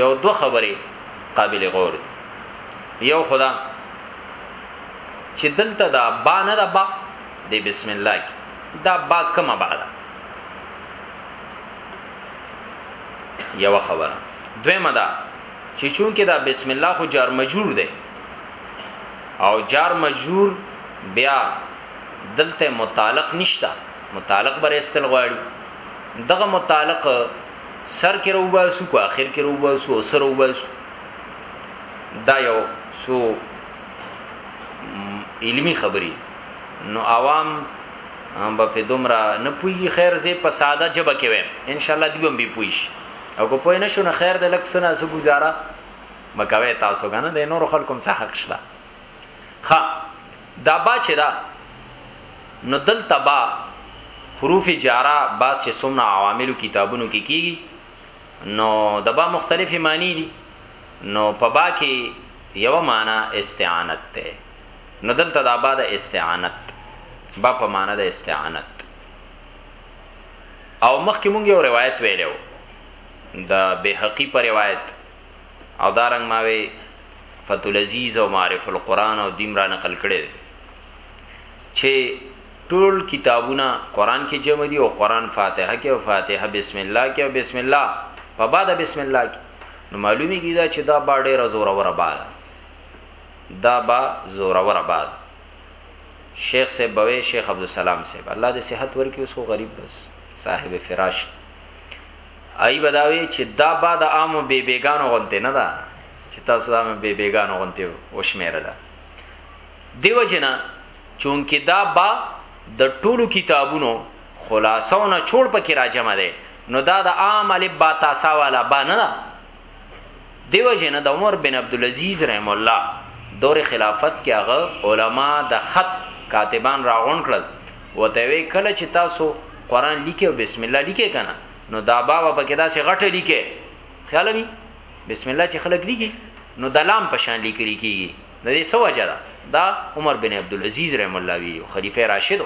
یو دو خبره قابل غور دی یو خدا چې دلته دا با نه دا با دې بسم الله کې دا با کومه با ده یو خبره دویمه ده چې چون کې دا بسم الله خو جار مجرور ده او جار مجرور بیا دلته متعلق نشتا متعلق بر استل غواړي دغه متعلق سر کې روباسو کو اخر کې روباسو او سر روباسو دا یو سو علمی خبری نو عوام هم به په دومره نه پوي خیر زه په ساده جبه کې ویم ان شاء الله دی به به پوي شي او کو پوي نه شو نه خیر د لک سنا سو گزاره مکوي تاسو کنه د نور خلکم څه حق شته ها دا با چې دا نو دل تبا حروف جاره با چې سمنا عواملو کتابونو کې کی کیږي نو دبا مختلفې معنی دي نو په با کې یو معنی استعانت ته نو دلته دا با د استعانت با په معنا د استعانت او مخکې مونږ یو روایت ویلو د بهقی پر روایت او دارنګ ماوي فتح العزیز او معرف القرآن او دیم را نقل کړي چې ټول کتابونه قران کې جمع دي او قران فاتحه کې او فاتحه بسم الله کې او بسم الله په بعد بسم الله کې نو معلومی کیدا چې دا باډه رزور اور بعد دا با زوروره با ده شیخ صاحب بوي شیخ عبدالسلام صاحب الله دې صحت ورکي اوس خو غریب بس صاحب فراش ای بداوی چې دا با د عامو بی بیگانو غونته نه ده چې تاسو دا بی بیگانو غونته وشمیره ده دیو جنا چونکه دا با د ټولو کتابونو خلاصونه چوړ پکې راجمه ده نو دا د عام الف با تاسا والا با نه ده دیو جن د عمر بن عبد العزيز رحم الله دور خلافت کې هغه علما د خط کاتبان راغون کړل وته وی کله چې تاسو قران لیکو بسم الله لیکه کنه نو دا بابا پکې دا سه غټه لیکه خیال می بسم الله چې خلک لیکي نو د لام پشان لیکل کیږي د دې سو وجه ده دا عمر بن عبد العزيز رحم الله وی خلیفہ راشد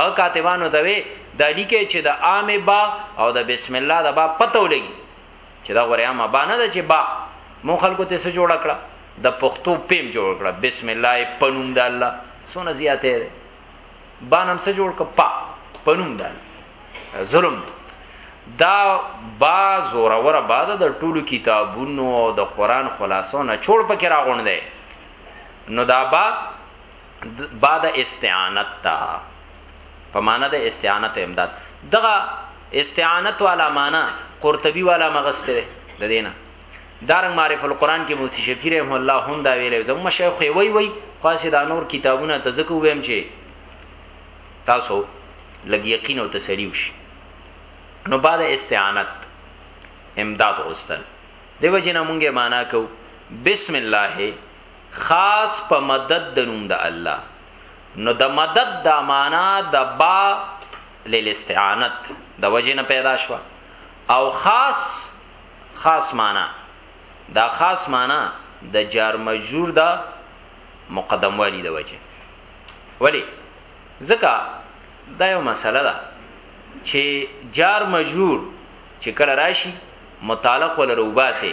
او کاتبانو ته وی د لیکه چې د عام با او د بسم الله د با پتو لګي چې دا غره ما با نه ده چې با مون خلکو ته څه جوړ کړه د پښتو پیم جوړ کړه بسم الله پنوم د الله سونه زیاته ده با نم څه جوړ کړه پا پنوم د ظلم دا با زور ور بعد د ټولو کتابونو او د قران خلاصو نه چوړ پکې راغونډه نو دا با بعد استعانت تا په معنا د استعانت امداد دغه استعانت والا معنا قرطبي والا مغسره د دینه دارنګ معرف القرآن کې موتی شفیع رحم الله هم دا ویلې زموږ شیخ وی وی خاصه دا نور کتابونه تزکو ویم چې تاسو لګ یقین او تسلی وشي نو بعد استعانت امداد غوستل دیو جنا مونږه معنا کو بسم الله خاص په مدد د نوم د الله نو د مدد دا معنا د با للاستعانت د وجه نه پیدا شو او خاص خاص معنا دا خاص معنا د جار مجرور دا مقدم والی د وجه ولی ځکه دا یو مسله ده چې جار مجرور چې کله راشي متعلق ولروباسه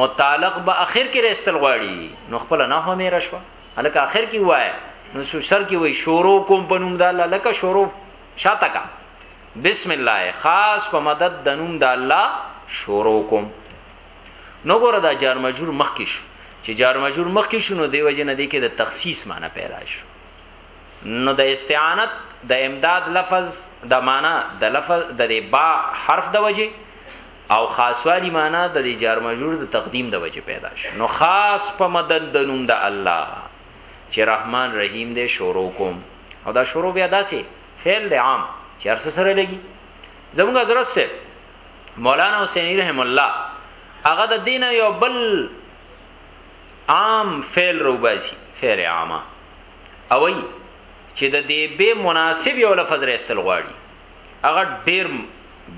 متعلق به اخر کې رسل غواړي نو خپل نه هم میرا شو الکه اخر کې وای نو سر کې وای شورو کوم پنوم د الله لکه شورو شاته کا بسم الله خاص په مدد د نوم د الله شورو کوم نو ګوره دا جار مجرور مخ کې شو چې جار مجرور مخ کې شو نو دی وجه نه دی کې د تخصیص معنی پیدا شو نو د استعانت د امداد لفظ د معنی د لفظ د با حرف د وجه او خاصوالی معنا د دې جار مجرور د تقدیم د وجه پیدا شو نو خاص په مدد د نوم د الله چې رحمان رحیم دې شروع کوم او دا شروع بیا داسې فعل د عام چې هر څه سره لګي زموږ حضرت سے مولانا حسین رحم الله هغه د دین یو بل عام فعل روباسي فعل عامه او چې د دې به مناسب یو لفظ رسل غواړي هغه ډیر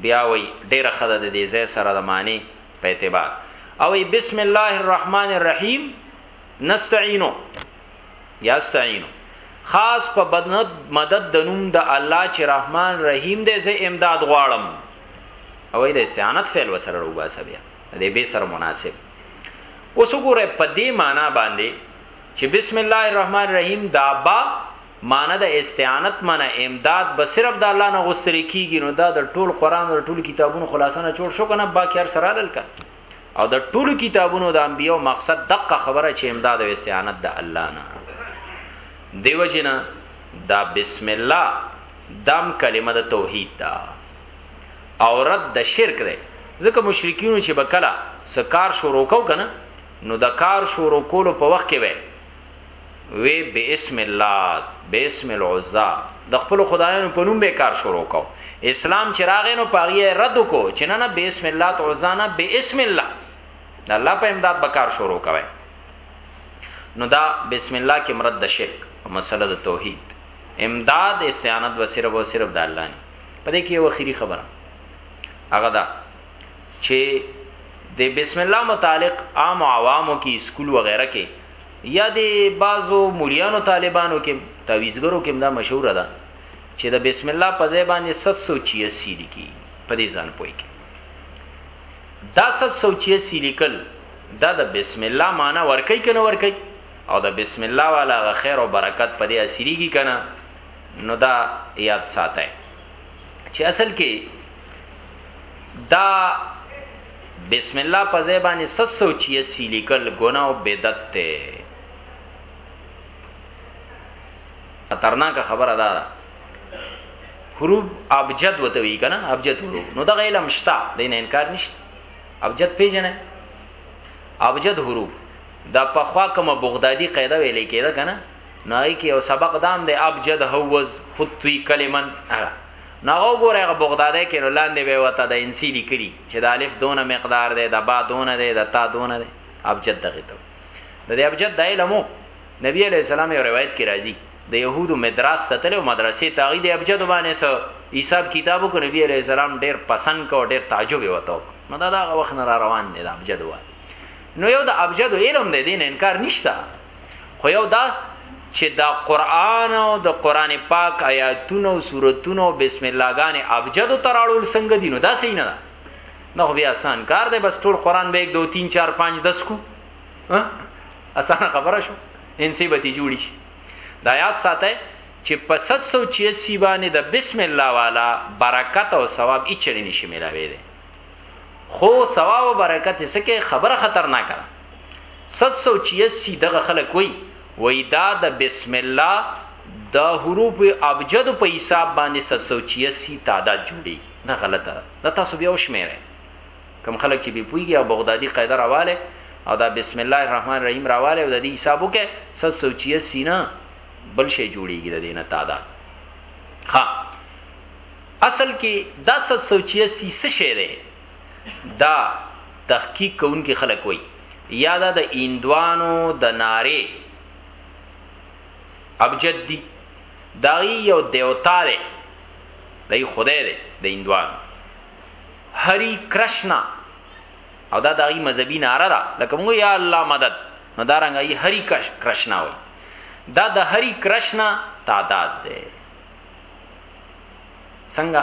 بیا وی ډیر خدای د دې ځای سره د معنی په اعتبار او بسم الله الرحمن الرحیم نستعینو یا استعینو خاص په بدنت مدد د نوم د الله چې رحمان رحیم دې زه امداد غواړم او دې سیانت فعل وسره روبا سبیا دې به سره مناسب اوس وګوره په دې معنی باندې چې بسم الله الرحمن الرحیم دا با معنی د استعانت معنی امداد به صرف د الله نه غوستل کیږي نو دا د ټول قران او ټول کتابونو خلاصه نه جوړ شو کنه باقی هر سره لل کړ او د ټول کتابونو د انبیو مقصد دقه خبره چې امداد او استعانت د الله نه دیو جنا دا بسم الله دم کلمه د توحید دا او رد د شرک ده ځکه مشرکین چې بکلا سکار شروع کو کنه نو د کار شروع کولو په وخت کې وي وی باسم الله باسم العزا د خپل خدایانو په نوم به کار شروع کو اسلام چې راغې نو پاغي رد کو چې نه نه باسم الله تعزا نه باسم الله د الله په امداد به کار شروع کوي نو دا بسم الله کې مرد د شرک او مسله د توحید امداد استعانت و صرف او صرف د الله نه پدې کې یو اخیری خبره هغه دا چې د بسم الله متعلق عام عوامو کې سکول وغیرہ کې یا د بعضو مليانو طالبانو کې تعویزګرو کې دا مشهور ده چې د بسم الله په ځای باندې 786 لیکي په دې ځان پوي کې دا 786 لیکل دا د بسم الله معنی ورکي کنه ورکي او د بسم الله والا خیر او برکت په دې اسریږي کنه نو دا یاد ساتای چې اصل کې دا بسم الله په ځای باندې 786 لیکل ګناه او بدعت ته خطرناک خبره ده حروف ابجد وته وی کنه ابجد حروف نو دا علم شتا دین انکار نشته ابجد پیژنه ابجد حروف دا په خوا کومه بغدادي قاعده ویلې کېده کنه نای کې او سبق دام د ابجد هوز خطوی کلمن نو هغه وګوره هغه بغدادی کې نو لاندې به وته د انسی لیکلی چې د الف دونه مقدار دی د با دونه دی د تا دونه دی ابجد دغه ته د دې ابجد د علمو نبی علی السلام یو روایت کې راځي د يهودو مدرس ته تلو مدرسې ته غي د ابجد باندې سو حساب کتابو کو نبی علی السلام ډیر پسند کو ډیر تعجب وته نو دا دا وخت نه را روان دي د ابجد و نو یو د ابجد علم دی دین انکار نشته خو یو دا چې دا قران او د قران پاک آیاتونه او سوراتونه او بسم الله غانې ابجد تراړول څنګه دینو دا صحیح نه ده نه خو بیا آسان کار دی بس ټول قران به 1 2 3 4 5 10 کو اسانه خبره شو انسی به تی جوړی شي دا یاد ساته چې په 786 باندې د بسم الله والا برکت او ثواب هیڅ نشي ملاوي دي خو ثواب او برکت سکه خبره خطرناکه 786 دغه خلک وای وای دا د بسم الله د حروف ابجد په حساب باندې 786 تعداد جوړي دا غلطه ده دا تاسو بیا وشمیره کم خلک چې به پویږي او بغدادي قاعده راواله او دا بسم الله الرحمن الرحیم راواله او د دې حساب وکړه 786 نه بل شي جوړيږي د دینه تعداد ها اصل کې دا 786 څه شی دی دا تحقیق کوونکي خلک وایي یا دا د ایندوانو د ناره ابجد دی دا یو دیوتا دی دا یو خدای دی د ایندوان هری کرشنا او دا دغه مذهبي ناره ده لکه موږ یا الله مدد نو دا رنګ یې هری کرشنا وایي دا د هری کرشنا تعداد دی څنګه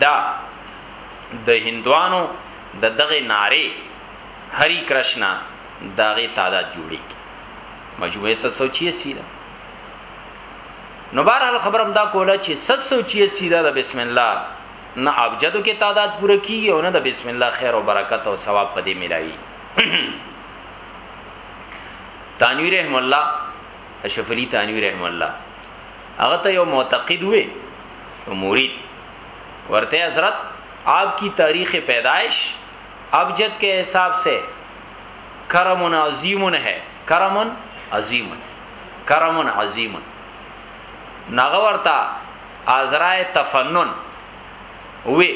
دا د هندوانو د دغه ناره هری کرشنا داغه تعداد جوړیږي مجموعه 786 ده نو بهرحال خبرم دا کوله چې 786 دا د بسم الله نه ابجدو کې تعداد پوره کیږي او نه د بسم الله خیر او برکت او ثواب پدې ملایي تانوی رحم الله اشرف علی تانوی رحم الله هغه ته یو معتقد وي مرید ورته حضرت آپ کی تاریخ پیدائش ابجد کے حساب سے کرم عظیم ہے کرم عظیم ہے کرم عظیم ناغه ورته ازرای تفنن وی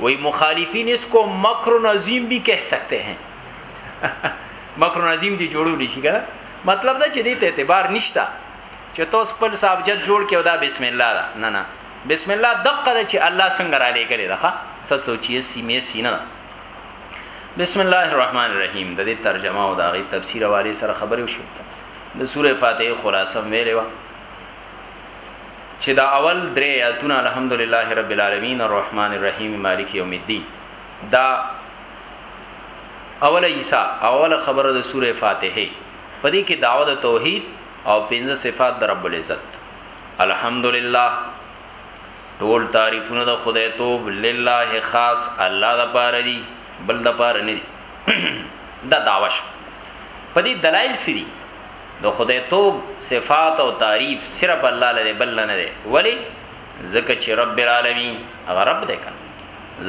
وی مخالفین اس کو مکر عظیم بھی کہہ سکتے ہیں مکر عظیم دی جوړول شي کنه مطلب دا چې دې ته اعتبار نشتا چې توس خپل سابجد جوړ کې او دا بسم الله دا نه نه بسم الله دقه ده چې الله څنګه را لېګلې ده ښه څه سوچي سیمه سینه ده بسم الله الرحمن الرحیم د دې ترجمه او د غي تفسیر حواله سره خبرې وشو د سوره فاتحه خلاصه ویلې و چې دا اول درې آیاتونه الحمدلله رب العالمین الرحمن الرحیم مالک یوم الدین دا اوله عیسی اوله خبره د سوره فاتحه په دې کې دعوه د توحید او پنځه صفات د رب العزت الحمدلله ټول تعریفونه د خدای توب لله خاص الله د پاره دی بل د پاره نه دی دا داوش په دې دلایل سری د خدای توب صفات او تعریف صرف الله لري بل نه لري ولی زکه چې رب العالمین هغه رب دی کنه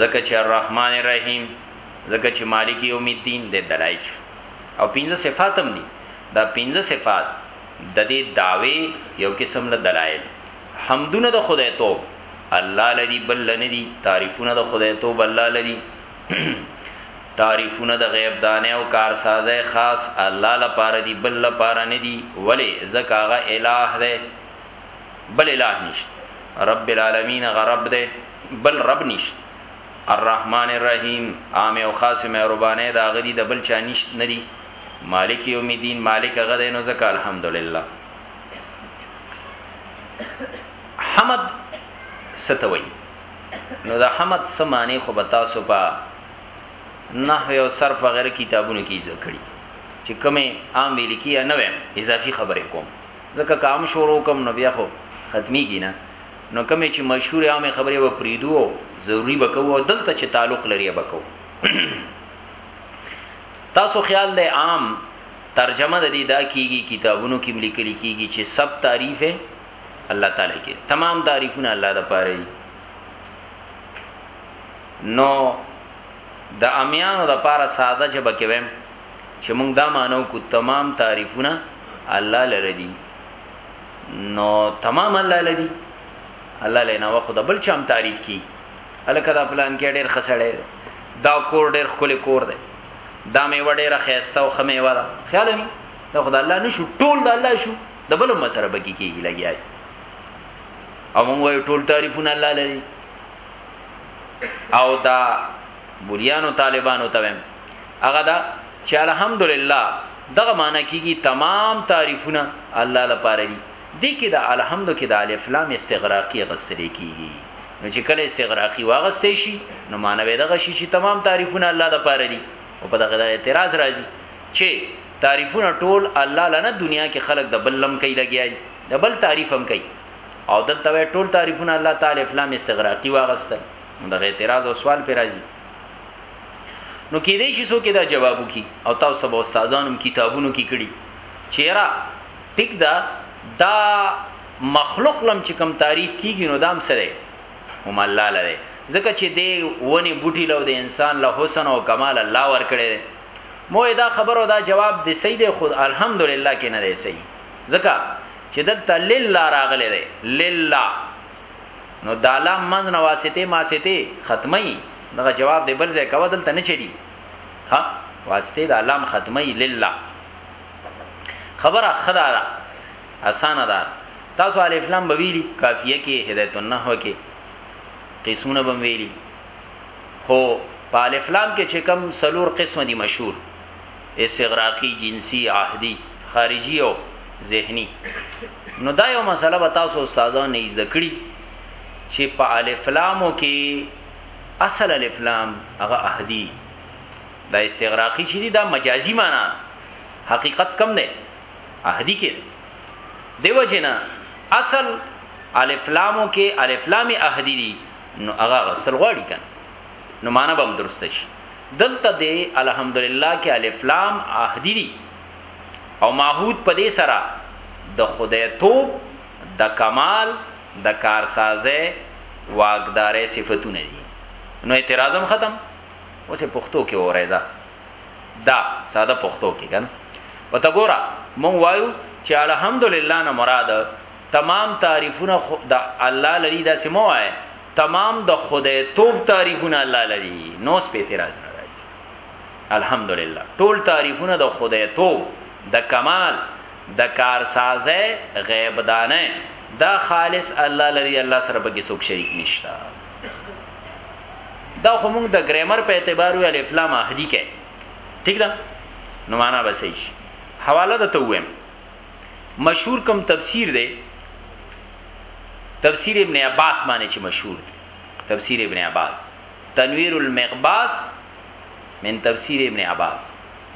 زکه چې الرحمن الرحیم زکه چې مالک یوم الدین د دلایل او پنځه صفات هم دي دا پنځه صفات د دې داوی یو قسم له دلایل حمدونه د خدای توب الله لدی بل لنه دي تعریفونه د خدای توب الله لدی تعریفونه د غیب دانه او کارسازه خاص الله لپاره دي بل لپاره نه دي ولی زکه هغه الٰه ده بل الٰه نشته رب العالمین غرب ده بل رب نشته الرحمن الرحیم عام او خاص مهربانه دا غدي د بل چا نشت ندي مالک یوم الدین مالک غدای نو زکه الحمدلله حمد ستوي نو دا حمد سمانه خو بتا سو په نحو او صرف وغیرہ کتابونو کې ذکر کړي چې کومه عام ویل کیه نه ویم اضافي خبرې کوم ځکه کام شروع کوم نو بیا خو ختمي کینا نو کومې چې مشهورې عامې خبرې به پریدو او ضروري به کوو او دلته چې تعلق لري به کوو تاسو خیال دی عام ترجمه د دې دا کیږي کتابونو کې ملي کلی کیږي چې سب تعریف ہے الله تعالی کې تمام تعریفونه الله د پاره دي نو د امیانو د پاره ساده چې بکویم چې موږ دا مانو کو تمام تعریفونه الله لره دي نو تمام الله لدی الله لینا و خدا بل چم تعریف کی الکه دا پلان کې ډېر خسړې دا کور ډېر خولي کور دی دا مې وړې را خېستا او خمه وره خیال می دا خدای الله نشو ټول د الله شو د بل هم سره بکی کیږي لګیای او موږ وایو ټول تعریفونه الله لري او دا بوریانو طالبانو ته هغه دا چې الحمدلله دغه معنی کیږي تمام تعریفونه الله لپاره دي دې کې د الحمد کې د الف لام استغراقی غستل کیږي نو چې کله استغراقی واغستې شي نو معنی به دغه شي چې تمام تعریفونه الله لپاره دي او په دغه اعتراض راځي چې تعریفونه ټول الله لنه دنیا کې خلق د بلم کوي لګیا دي د بل تعریف هم کوي او دلته ټول تعریفونه الله تعالی افلام استغراقی واغستل دغه اعتراض او سوال پر راځي نو کې دې شي سو کې دا جواب وکي او تاسو به استادانو کتابونو کې کړي چیرې ټیک دا دا مخلوق لم چې کم تعریف کیږي نو دام سره هم الله لره ځکه چې دی ونی بوټي لو د انسان له حسن او کمال الله ور کړی دی مو دا خبرو دا جواب دی صحیح دی خود الحمدلله کې نه دی صحیح ځکه چې دلته لله راغلی دی لله نو دالام منځ نه واسطه ما سيته ختمي دغه جواب دی بل ځای کوه دلته نه چلی ها واسطه د علام ختمي لله خبره خدا ده اسانه ده تاسو الف لام بویلی کافیه کې هدایت النحو کې قسمونه بم ویلی خو په الف لام کې چې کم سلور قسم دي مشهور استغراقي، جنسي، عهدي، خارجي او ذهني نو دا یو مسله به تاسو استادان یې زده کړي چې په الف لامو کې اصل الف لام هغه عهدي دا استغراقي چې دی دا مجازي معنا حقیقت کم دی عهدي کې دیو جنا اصل الف لامو کې الف لام عهدي دي نو هغه غسل غواړي کنه نو معنا به درسته شي دلته دی الحمدلله کې الف لام عهدی دي او ماحود په دې سره د خدای توپ د کمال د کارسازه واقدارې صفاتونه دي نو اعتراضم ختم اوسه پښتو کې اورایدا دا ساده پښتو کې کنه وته ګوره مونږ وایو چې الحمدلله نه مراد تمام تعریفونه د الله لري دا سمو آئے تمام د خدای توب تعریفونه الله لري نو سپه اعتراض نه راځي الحمدلله ټول تعریفونه د خدای توب د کمال د کارسازه غیب دانه دا خالص الله لري الله سره به څوک شریک نشتا دا خو موږ د ګرامر په اعتبار وی الف لام احدی کې ٹھیک ده نو معنا به صحیح حواله ده ته ویم مشهور کم تفسیر دی تفسیر ابن عباس باندې چې مشهور دی تفسیر ابن عباس تنویر المقباس من تفسیر ابن عباس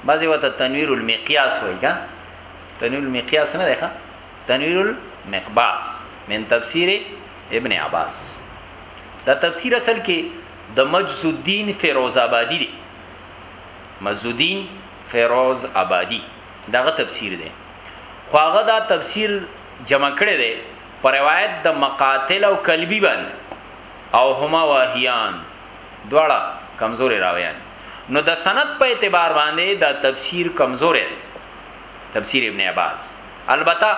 بعضی وخت تنویر المقیاس وایي ګان تنویر المقیاس نه دی ښا تنویر المقباس من تفسیر ابن عباس دا تفسیر اصل کې د مجز الدین فیروز آبادی دی مجز الدین فیروز آبادی دغه تفسیر دی خو هغه دا تفسیر جمع کړی دی پر روایت د مقاتل او کلبی باندې او هما واهیان دواړه کمزوري راویان نو د سند په اعتبار باندې دا تفسیر کمزوري دی تفسیر ابن عباس البته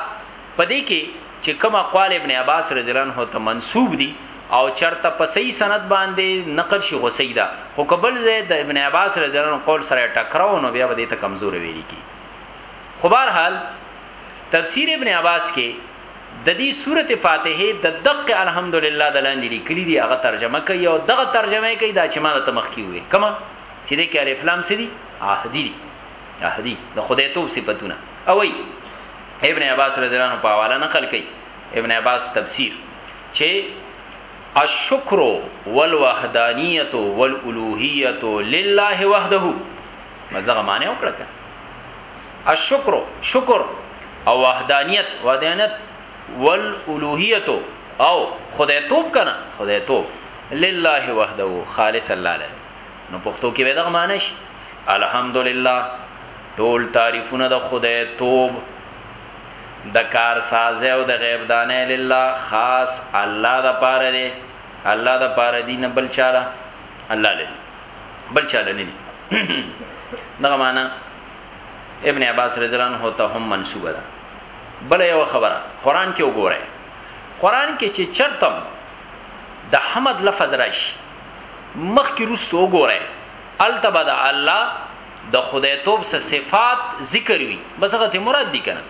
په دې کې چې کوم اقوال ابن عباس رضی الله عنه ته منسوب دي او چرته په صحیح سند باندې نقل شي خو صحیح ده خو قبل زید د ابن عباس رضی الله عنه قول سره ټکراو نو بیا به دې ته کمزور ویل کی خو بهر حال تفسیر ابن عباس کې د دې سورته فاتحه د دقه الحمدلله د لاندې لیکلي دی هغه ترجمه کوي او دغه ترجمه کوي دا چې ما د تمخ کی وي کما چې د کې الف لام سری عهدی دی احدی د خدای توب صفاتونه او وی ابن عباس رضی الله عنه په حواله نقل کړي ابن عباس تفسیر چې الشکر والوحدانیت والالوهیت لله وحده مزغه معنی وکړه الشکر شکر او وحدانیت وحدانیت والالوهیت او خدای توب کنه خدای توب لله وحده خالص الله له نو پښتو کې ودا معنی شي الحمدلله ټول تعریفونه د خدای توب د کار سازه او د غیب دانه لله خاص الله د پاره دی الله د پاره دی نه بل چاره الله لله بل چاره نه دی دغه معنا ابن عباس رضی الله عنه ته هم منسوبه ده بل یو خبره قران کې وګوره قران کې چې چرتم د حمد لفظ راشي مخ کې روستو وګوره هلته به د الله د خدای توب سه صفات ذکر وي بس هغه ته مراد دي کنه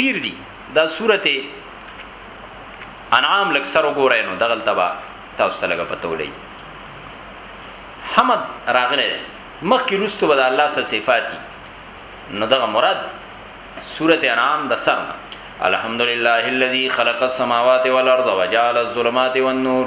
ډیر دي دا سورته انعام لک سر وګورئ نو دغل تبا تاسو ته لګه پته ولې حمد راغله مخکې رستو به د الله سره صفاتی نو دغه مراد سورته انعام د سر الحمدلله الذي خلق السماوات والارض وجعل الظلمات والنور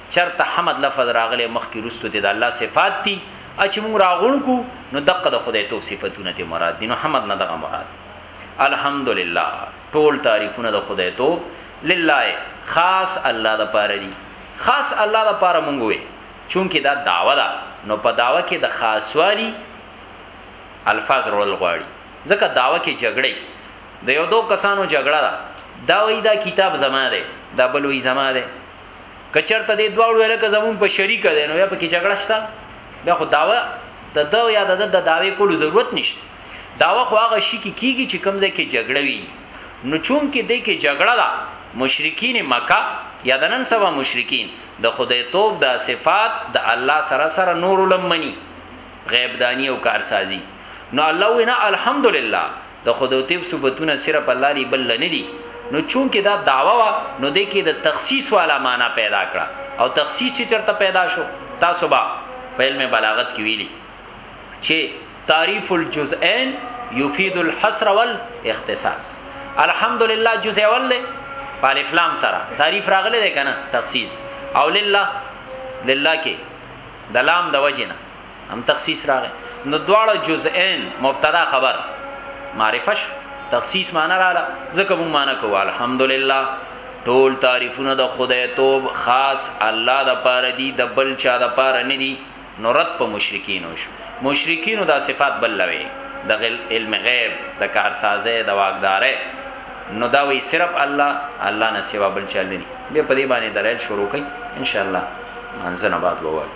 چرته حمد لفظ راغلی مخکی روستو ته د الله صفات دی اچ مونږ راغون کو نو دقه د خدای توب صفاتونه ته مراد دی نو حمد نه دغه مراد الحمدلله ټول تعریفونه د خدای توب لله خاص الله د پاره دی خاص الله د پاره مونږ وې چونکه دا داوا ده نو په داوا کې د خاصوالي الفاظ رول غواړي ځکه داوا کې جګړې د یو دو کسانو جګړه ده دا وی دا کتاب زما ده دا بل وی زما ده کچرته دې دواړو ویل که زمون په شریک ده نو یا په کې جګړه شته بیا خو داوا د دا یا د دا داوی کولو ضرورت نشته داوا خو هغه شي کې کیږي چې کوم ځای کې جګړه وي نو چون کې دې کې جګړه ده مشرکین مکه یا د نن سبا مشرکین د خدای توب د صفات د الله سره سره نور لمنی غیب دانی او کارسازی نو الله وینا الحمدلله د خدوتیب صفتونه صرف الله دی بل له نه دي نو چونکه دا دعوه وه نو دې کې د تخصیص والا معنا پیدا کړه او تخصیص چې چرته پیدا شو تاسو به په علم بلاغت کې ویلي چې تعریف الجزئین یفید الحصر والاختصاص الحمدلله جزء اول له الف لام سره تعریف راغله ده کنه تخصیص او لله لله کې د لام د وجنه هم تخصیص راغی نو دواړه جزئین مبتدا خبر معرفش تخصیص معنا رااله ځکه مونږ معنا کوو الحمدلله ټول تعریفونه د خدای توب خاص الله د پاره دی د بل چا د پاره نه دی نو رد په مشرکین وش مشرکین دا صفات بل لوي د علم غیب د کارسازه د واقدارې نو دا وی صرف الله الله نه سوا بل چا نه بیا په دې باندې دلایل شروع کړئ ان شاء الله منځنه بعد ووایو